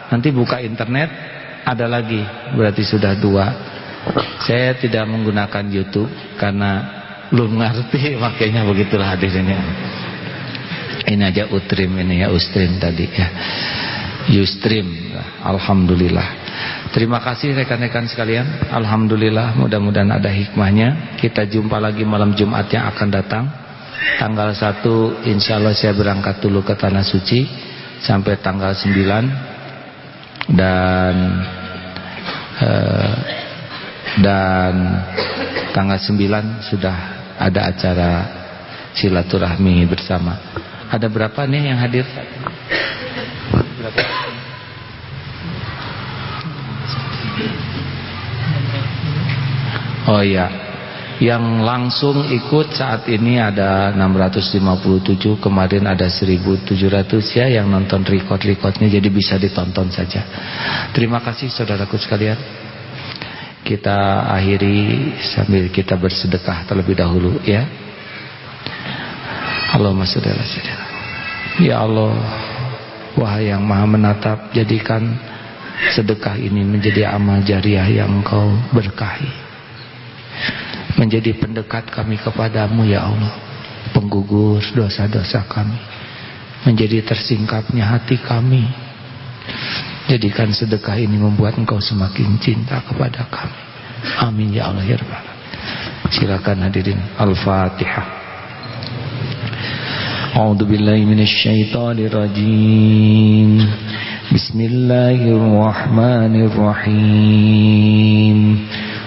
nanti buka internet ada lagi. Berarti sudah dua. Saya tidak menggunakan YouTube karena belum ngerti makanya begitulah hadirnya ini aja utrim ini ya ustrim tadi ya. Ustream Alhamdulillah. Terima kasih rekan-rekan sekalian. Alhamdulillah mudah-mudahan ada hikmahnya. Kita jumpa lagi malam Jumat yang akan datang. Tanggal 1 Insya Allah saya berangkat dulu ke Tanah Suci Sampai tanggal 9 dan eh, dan tanggal 9 sudah ada acara silaturahmi bersama. Ada berapa nih yang hadir? Oh iya yang langsung ikut saat ini ada 657 kemarin ada 1700 ya yang nonton record-recordnya jadi bisa ditonton saja terima kasih saudaraku sekalian kita akhiri sambil kita bersedekah terlebih dahulu ya. Allahumma sholli Ya Allah wahai yang maha menatap jadikan sedekah ini menjadi amal jariah yang engkau berkahi. Menjadi pendekat kami kepadamu ya Allah. Penggugur dosa-dosa kami. Menjadi tersingkapnya hati kami jadikan sedekah ini membuat engkau semakin cinta kepada kami. Amin ya Allah ya Rabbal silakan hadirin al-fatihah. A'udzu billahi minasyaitonir rajim Bismillahirrahmanirrahim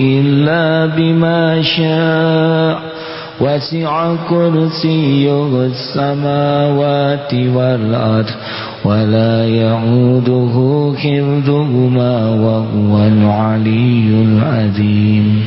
إلا بما شاء. وسع كرسيه السماوات والأرض ولا يعوده حفظهما وهو العلي العظيم.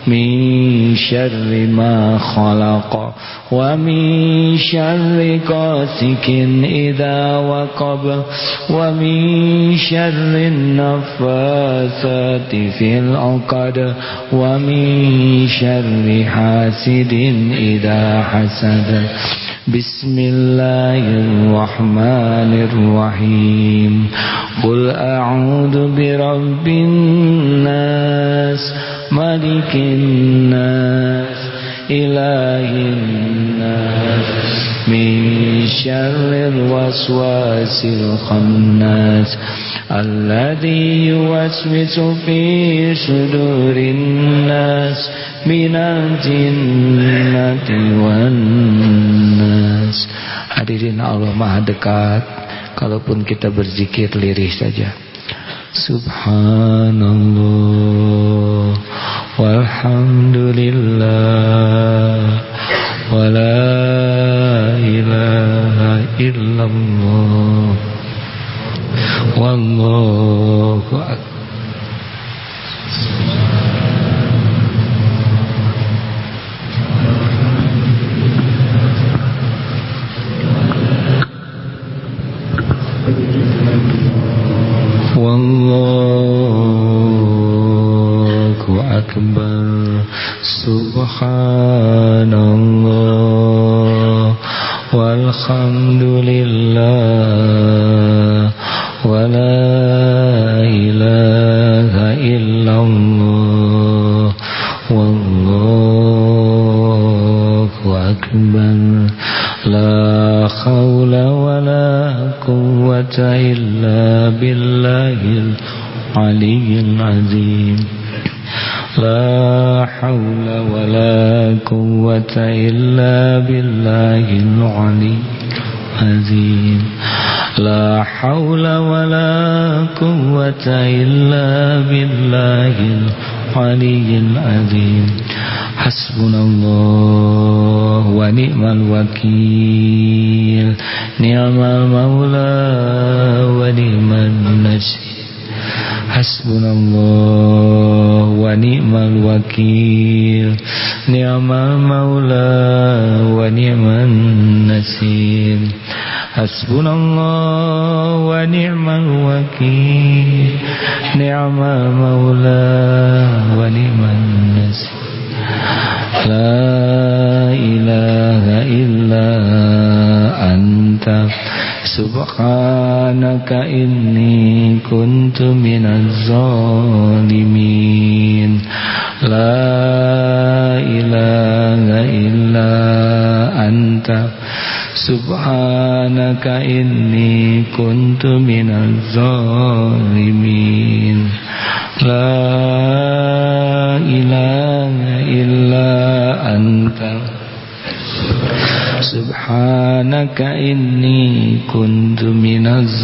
من شر ما خلق ومن شر قاسك إذا وقب ومن شر النفاثات في العقد ومن شر حاسد إذا حسد. بسم الله الرحمن الرحيم. قل أعوذ برب الناس ملك الناس إله الناس من شر الوسواس الخناس الذي يوسوس في صدور الناس من الجنة والناس Hadirin Allah Maha dekat Kalaupun kita berzikir lirih saja Subhanallah Walhamdulillah. Wa la ilaha illallah. Wallahu akbar Wallahu Subhanallah Walhamdulillah Wa la ilaha illallah Wallahu akbar La khawla wa la quwwata illa billahil aliyyil azim La hawla wa la quwwata illa billahil aliyyil azim La hawla wa la quwwata illa billahil aliyyil azim Hasbunallah wa ni'mal wakil Ni'mal maula wa ni'mal nasir Hasbunallah wa ni'mal wakil. Ni'mal maula wa ni'mal nasir. Hasbunallah wa ni'mal wakil. Ni'mal maula wa ni'mal nasir. La ilaha illa anta. Subhanaka inni kuntu minaz zalimin. La ilaha illa anta. Subhanaka inni kuntu minaz la Anak ini kuntu minaz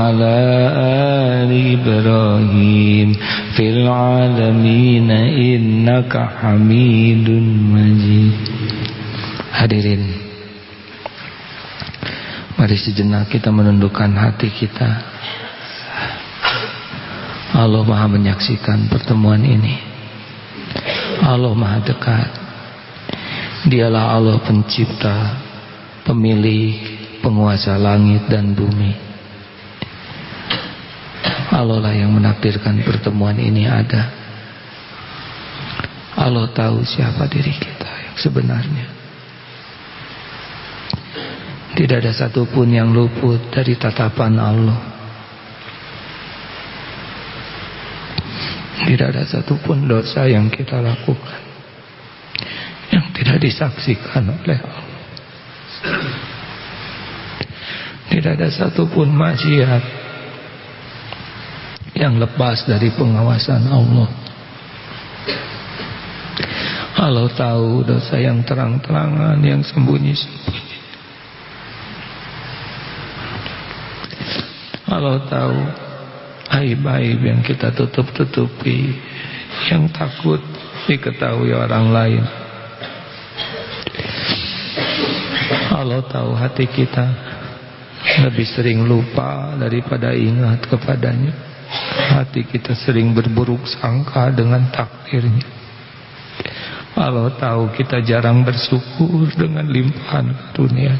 آل إبراهيم في العالمين إنك حميد مجيد Hadirin Mari sejenak kita menundukkan hati kita Allah maha menyaksikan pertemuan ini Allah maha dekat Dialah Allah pencipta Pemilik Penguasa langit dan bumi Allah lah yang menakdirkan pertemuan ini ada. Allah tahu siapa diri kita yang sebenarnya. Tidak ada satupun yang luput dari tatapan Allah. Tidak ada satupun dosa yang kita lakukan Yang tidak disaksikan oleh Allah. Tidak ada satupun maksiat Yang lepas dari pengawasan Allah. Allah tahu dosa yang terang-terangan Yang sembunyi-sembunyi. Allah tahu aib-aib yang kita tutup-tutupi yang takut diketahui orang lain. Allah tahu hati kita lebih sering lupa daripada ingat kepadanya hati kita sering berburuk sangka dengan takdirnya. Allah tahu kita jarang bersyukur dengan limpahan dunia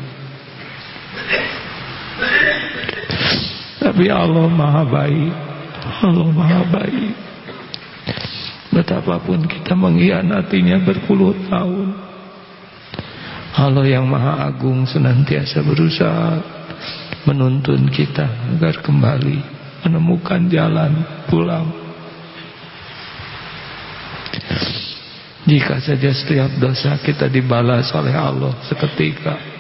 Tapi Allah maha baik. Allah maha baik. Betapapun kita mengkhianatinya berpuluh tahun. Allah yang maha agung senantiasa berusaha Menuntun kita agar kembali Menemukan jalan pulang. Jika saja setiap dosa kita dibalas oleh Allah seketika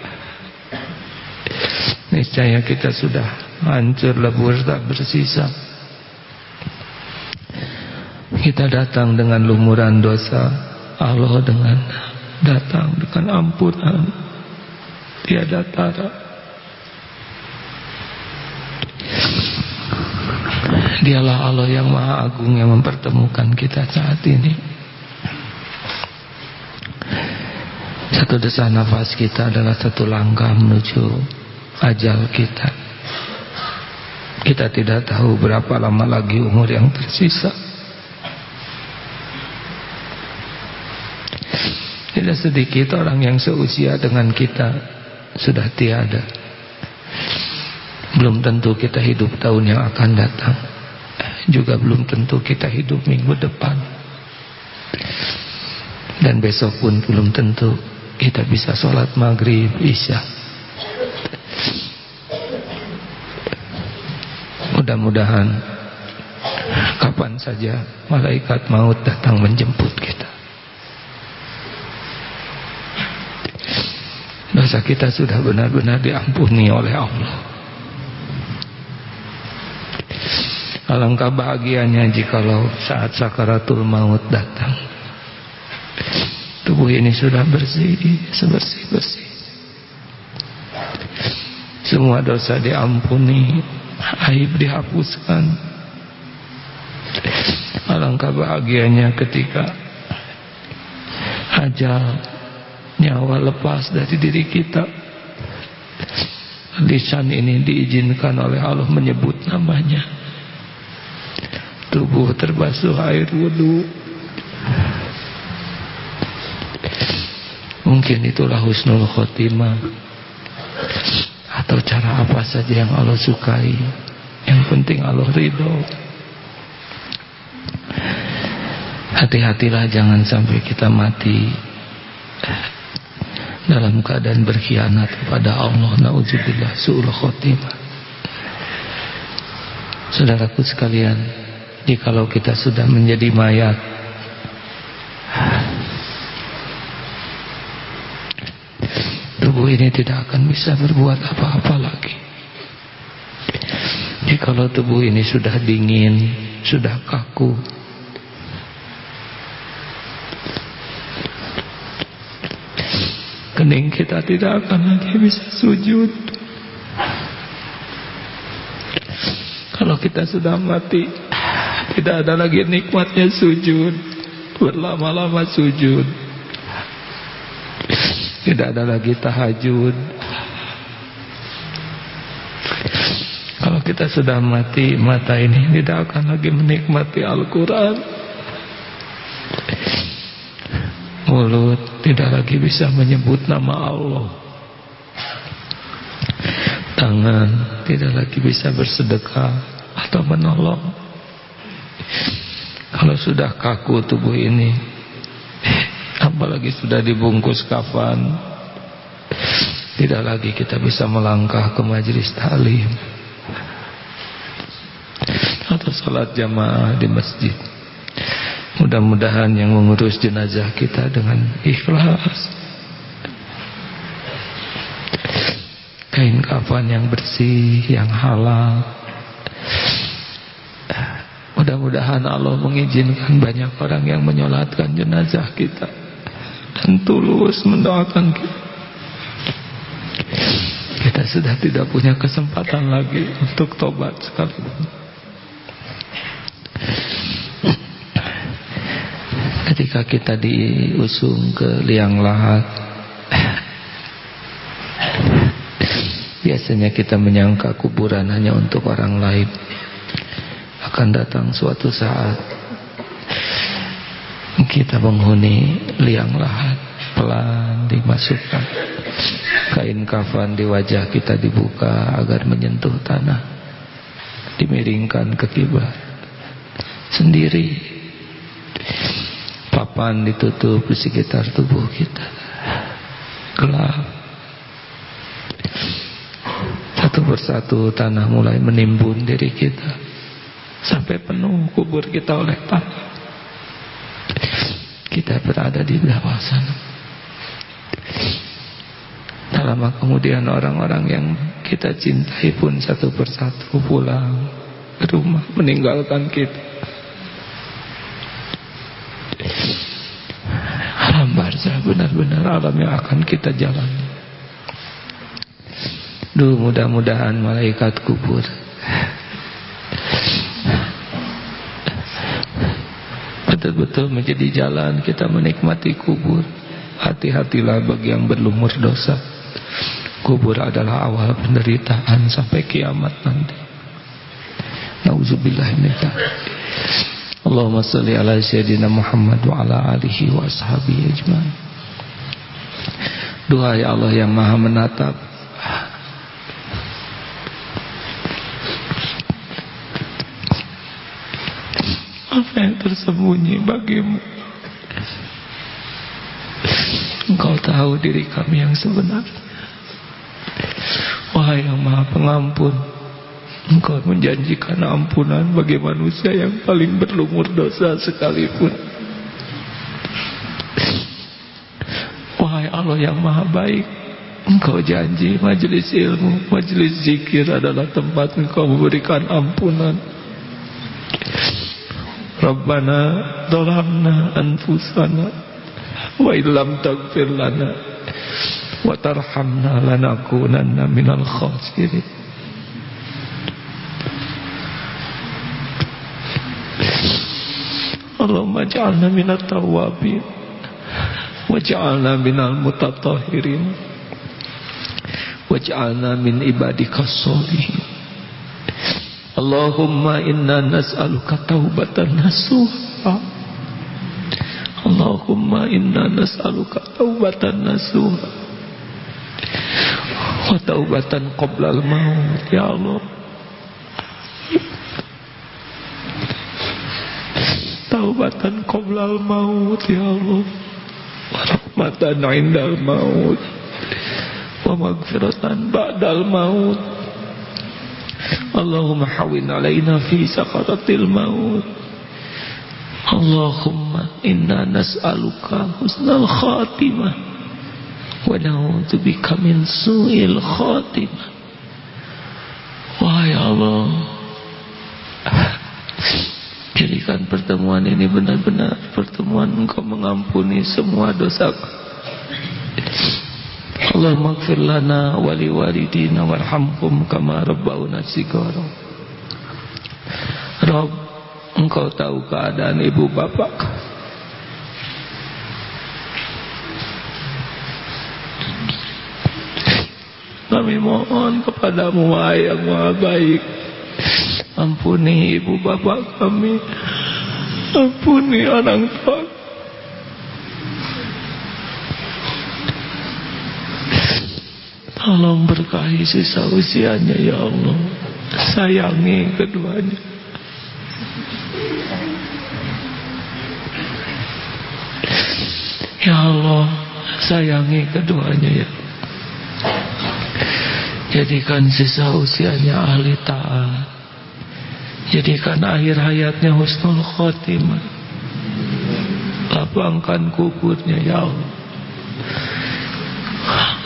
Niscaya kita sudah hancur lebur tak bersisa. Kita datang dengan lumuran dosa Allah dengan datang dengan ampunan. Tiada tara Dialah Allah yang maha agung yang mempertemukan kita saat ini. Satu desah nafas kita adalah satu langkah menuju ajal kita. Kita tidak tahu berapa lama lagi umur yang tersisa. Tidak sedikit orang yang seusia dengan kita Sudah tiada. Belum tentu kita hidup tahun yang akan datang Juga belum tentu kita hidup minggu depan Dan besok pun belum tentu Kita bisa sholat maghrib, isya Mudah-mudahan kapan saja malaikat maut datang menjemput kita. Dosa kita sudah benar-benar diampuni oleh Allah. Alangkah bahagianya jikalau saat sakaratul maut datang. Tubuh ini sudah bersih, sebersih-bersih. Semua dosa diampuni aib dihapuskan alangkah bahagianya ketika ajal nyawa lepas dari diri kita lisan ini diizinkan oleh Allah menyebut namanya tubuh terbasuh air wudhu. Mungkin itulah husnul khotimah. Atau cara apa saja yang Allah sukai. Yang penting Allah ridho. Hati-hatilah jangan sampai kita mati. Dalam keadaan berkhianat kepada Allah Na'udzubillah su'ul khotimah. Saudaraku sekalian Jikalau kita sudah menjadi mayat Tubuh ini tidak akan bisa berbuat apa-apa lagi. Jikalau tubuh ini sudah dingin Sudah kaku Kening kita tidak akan lagi bisa sujud. Kalau kita sudah mati Tidak ada lagi nikmatnya sujud. Berlama-lama sujud. Tidak ada lagi tahajud. Kalau kita sudah mati Mata ini tidak akan lagi menikmati Al-Quran. Mulut tidak lagi bisa menyebut nama Allah. Tangan tidak lagi bisa bersedekah Atau menolong Kalau sudah kaku tubuh ini Apalagi sudah dibungkus kafan Tidak lagi kita bisa melangkah ke majelis talim. Atau salat jamaah di masjid. Mudah-mudahan yang mengurus jenazah kita dengan ikhlas. Kain kafan yang bersih, yang halal Mudah-mudahan Allah mengizinkan banyak orang yang menyolatkan jenazah kita Dan tulus mendoakan kita. Kita sudah tidak punya kesempatan lagi untuk tobat sekalipun. Ketika kita diusung ke liang lahat biasanya kita menyangka kuburan hanya untuk orang lain akan datang suatu saat. Kita menghuni liang lahat pelan dimasukkan. Kain kafan di wajah kita dibuka agar menyentuh tanah. Dimiringkan ke kiblat. Sendiri. Papan ditutup di sekitar tubuh kita. Gelap. Satu persatu tanah mulai menimbun diri kita sampai penuh kubur kita oleh tanah kita berada di bawah sana. Tak lama kemudian orang-orang yang kita cintai pun satu persatu pulang ke rumah meninggalkan kita. Alam barzah benar-benar alam yang akan kita jalani. Duh mudah-mudahan malaikat kubur betul-betul menjadi jalan kita menikmati kubur. Hati-hatilah bagi yang berlumur dosa. Kubur adalah awal penderitaan sampai kiamat nanti. Nauzubillah min Allahumma salli ala Sayyidina Muhammad wa ala alihi wa ashabihi ajma'in Doa ya Allah yang maha menatap Apa yang tersembunyi bagimu Engkau tahu diri kami yang sebenarnya Wahai yang maha pengampun Engkau menjanjikan ampunan bagi manusia yang paling berlumur dosa sekalipun. Wahai Allah yang maha baik, Engkau janji majelis ilmu, majelis zikir adalah tempat Engkau memberikan ampunan. Rabbana dolamna anfusana wa illam tagfir lana wa tarhamna lanakunanna minal khasirin. Allahumma ja'alna minat tawabin Waj'alna minal mutatahirin Waj'alna min ibadika solihin Allahumma inna nas'aluka taubatan nasuha. Allahumma inna nas'aluka taubatan nasuha. Wa taubatan qabla al-maut ya Allah. Taubatan qabla al-maut ya Allah. Wa rahmatan indal maut. Wa magfiratan ba'dal maut Allahumma hawin alaina fi sakaratil maut. Allahumma inna nas'aluka husnal khatimah. Wa na'udzu bika min su'il khatimah. Wahai Allah Jadikan pertemuan ini benar-benar pertemuan Engkau mengampuni semua dosa Maghfir lana wali walidina warhamhum kama rabbawna sigara Rabb Engkau tahu keadaan ibu bapak? Kami mohon kepadamu yang maha baik. Ampuni ibu bapak kami. Ampuni orang tua Tolong berkahi sisa usianya ya Allah. Sayangi keduanya. Ya Allah Sayangi keduanya ya. Jadikan sisa usianya ahli taat. Jadikan akhir hayatnya husnul khotimah. Lapangkan kuburnya ya Allah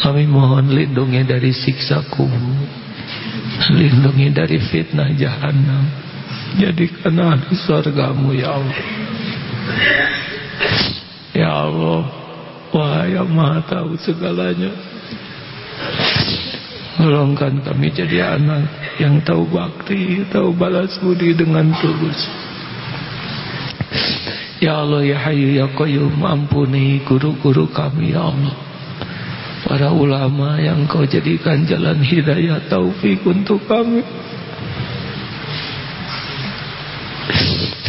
Kami mohon lindungi dari siksa kubur Lindungi dari fitnah jahanam. Jadikan ahli surgamu ya Allah. Ya Allah Wahai yang maha tahu segalanya. Tolongkan kami jadi anak Yang tahu bakti Tahu balas budi dengan tulus. Ya Allah ya hayu ya qayyum Ampuni guru-guru kami ya Allah Para ulama yang kau jadikan jalan hidayah taufik untuk kami.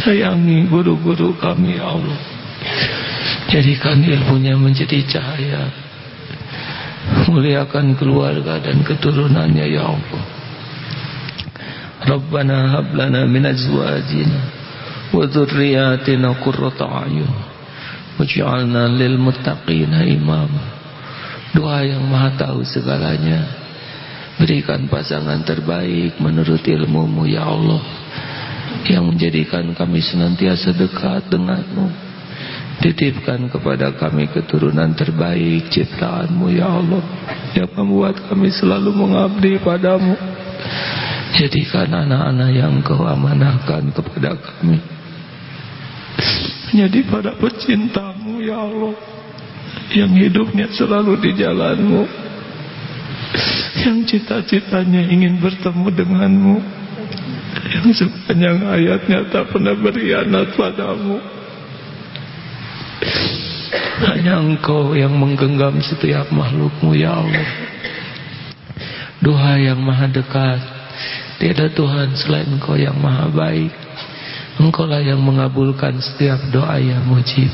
Sayangi guru-guru kami ya Allah. Jadikan ilmunya menjadi cahaya. Muliakan keluarga dan keturunannya ya Allah. Rabbana hablana min azwajina Wa dhurriyatina qurrata ayun. Waj'alna lil muttaqina imam Doa yang maha tahu segalanya. Berikan pasangan terbaik menurut ilmumu ya Allah Yang menjadikan kami senantiasa dekat denganmu. Titipkan kepada kami keturunan terbaik ciptaanmu ya Allah Yang membuat kami selalu mengabdi padamu. Jadikan anak-anak yang kau amanahkan kepada kami. Menjadi pada pecintamu ya Allah Yang hidupnya selalu di jalanmu. Yang cita-citanya ingin bertemu denganmu. Yang sepanjang hayatnya tak pernah berianat padamu. Hanya engkau yang menggenggam setiap makhlukmu ya Allah. Doa yang maha dekat. Tiada Tuhan selain engkau yang maha baik. Engkau lah yang mengabulkan setiap doa yang mujib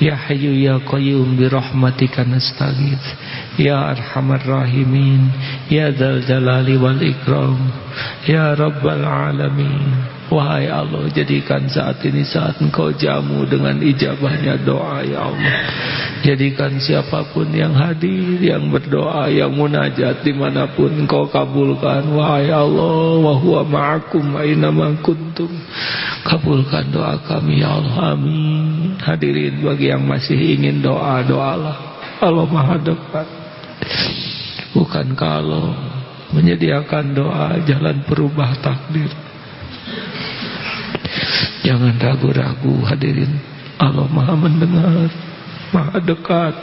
Ya Hayyu Ya Qayyum bi rahmatika nastaghith Ya Arhamar Rahimin Ya Dzal Jalali wal Ikram Ya Rabbal Alamin Wahai Allah jadikan saat ini saat engkau jamu dengan ijabahnya doa ya Allah. Jadikan siapa pun yang hadir Yang berdoa Yang munajat di mana pun engkau kabulkan. Wahai Allah Wahuwa ma'akum Aynama kuntum. Kabulkan doa kami ya Allah. Amin. Hadirin bagi yang masih ingin doa Doalah. Allah maha dekat. Bukan kalau Menyediakan doa Jalan perubah takdir Jangan ragu-ragu hadirin Allah maha mendengar Maha dekat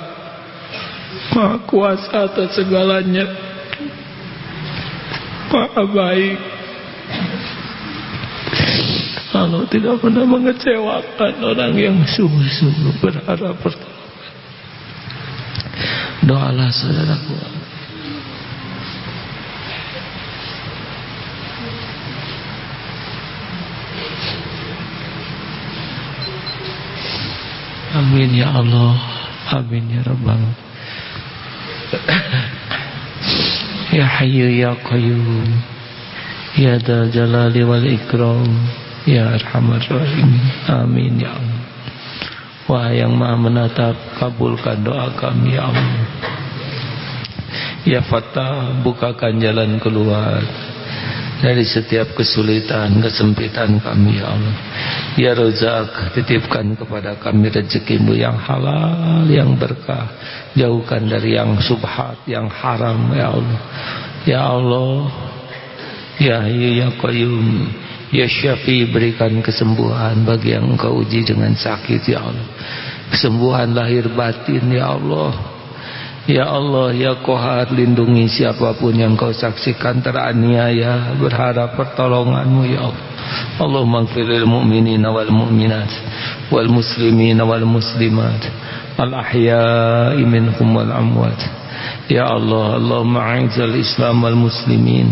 Maha kuasa atas segalanya Maha baik Allah tidak pernah mengecewakan orang yang sungguh-sungguh berharap pertolongan. Doalah saudaraku. Amin ya Allah. Amin ya Rabbal Ya Hayyu ya Qayyum. Ya Dal Jalali wal Ikram. Ya Arhamar Rahim Amin ya Allah. Wahai yang maha menatap Kabulkan doa kami ya Allah. Ya Fatah Bukakan jalan keluar dari setiap kesulitan, kesempitan kami ya Allah. Ya Rozak, titipkan kepada kami rezekimu yang halal, yang berkah. Jauhkan dari yang subhat, yang haram ya Allah. Ya Allah, Ya Ya Qayyum, Ya Syafi berikan kesembuhan bagi yang engkau uji dengan sakit ya Allah. Kesembuhan lahir batin ya Allah. Ya Allah, Ya Kohar, lindungi siapa pun yang kau saksikan teraniaya, berharap pertolonganmu, Ya Allah. Allahumma gfiril mu'minin wal mu'minat, wal muslimin wal muslimat, al ahya'i minhum wal amwat. Ya Allah, Allahumma a'izal islam wal muslimin,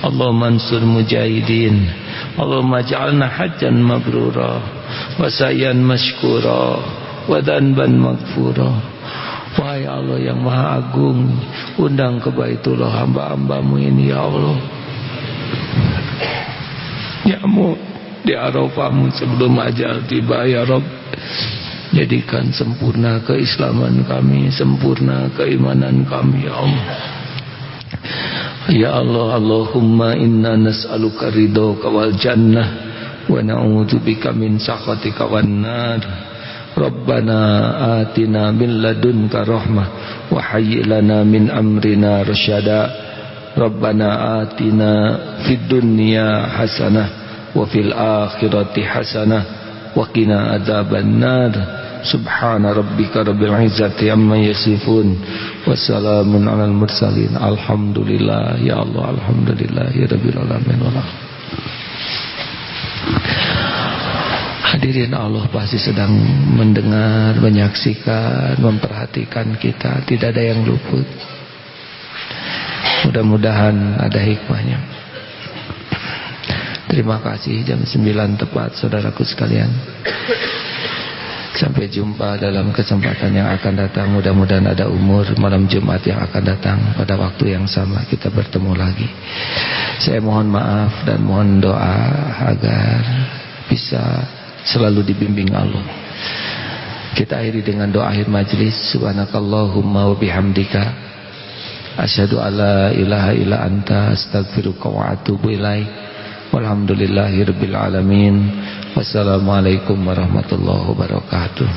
Allahumma ansur mujahidin, Allahumma ja'alna hajjan mabrura, wa sayan mashkura, wa danban magfura. Wahai Allah yang maha agung Undang ke baitullah hamba-hambamu ini ya Allah. Nyamuk di arafamu sebelum ajal tiba ya Rabb Jadikan sempurna keislaman kami Sempurna keimanan kami ya Allah. Ya Allah Allahumma inna nas'aluka ridhoka wal jannah Wa na'udzubika min sakhatika wan nar Rabbana atina min ladunka rahmah wa hayyi lana min amrina rasyada Rabbana atina fid dunya hasanah wa fil akhirati hasanah wa qina adzaban nar. Subhana rabbika rabbil izzati amma yasifun wassalamun alal mursalin. Alhamdulillah ya Allah alhamdulillah ya rabbil alamin Hadirin Allah pasti sedang mendengar, menyaksikan, memperhatikan kita. Tidak ada yang luput. Mudah-mudahan ada hikmahnya. Terima kasih jam 9 tepat saudaraku sekalian. Sampai jumpa dalam kesempatan yang akan datang. Mudah-mudahan ada umur malam Jumat yang akan datang pada waktu yang sama kita bertemu lagi. Saya mohon maaf dan mohon doa agar bisa selalu dibimbing Allah. Kita akhiri dengan doa akhir majlis. Subhanakallahumma wa bihamdika asyhadu alla ilaha illa anta astaghfiruka wa atubu ilaik. Walhamdulillahirabbil alamin. Wassalamualaikum warahmatullahi wabarakatuh.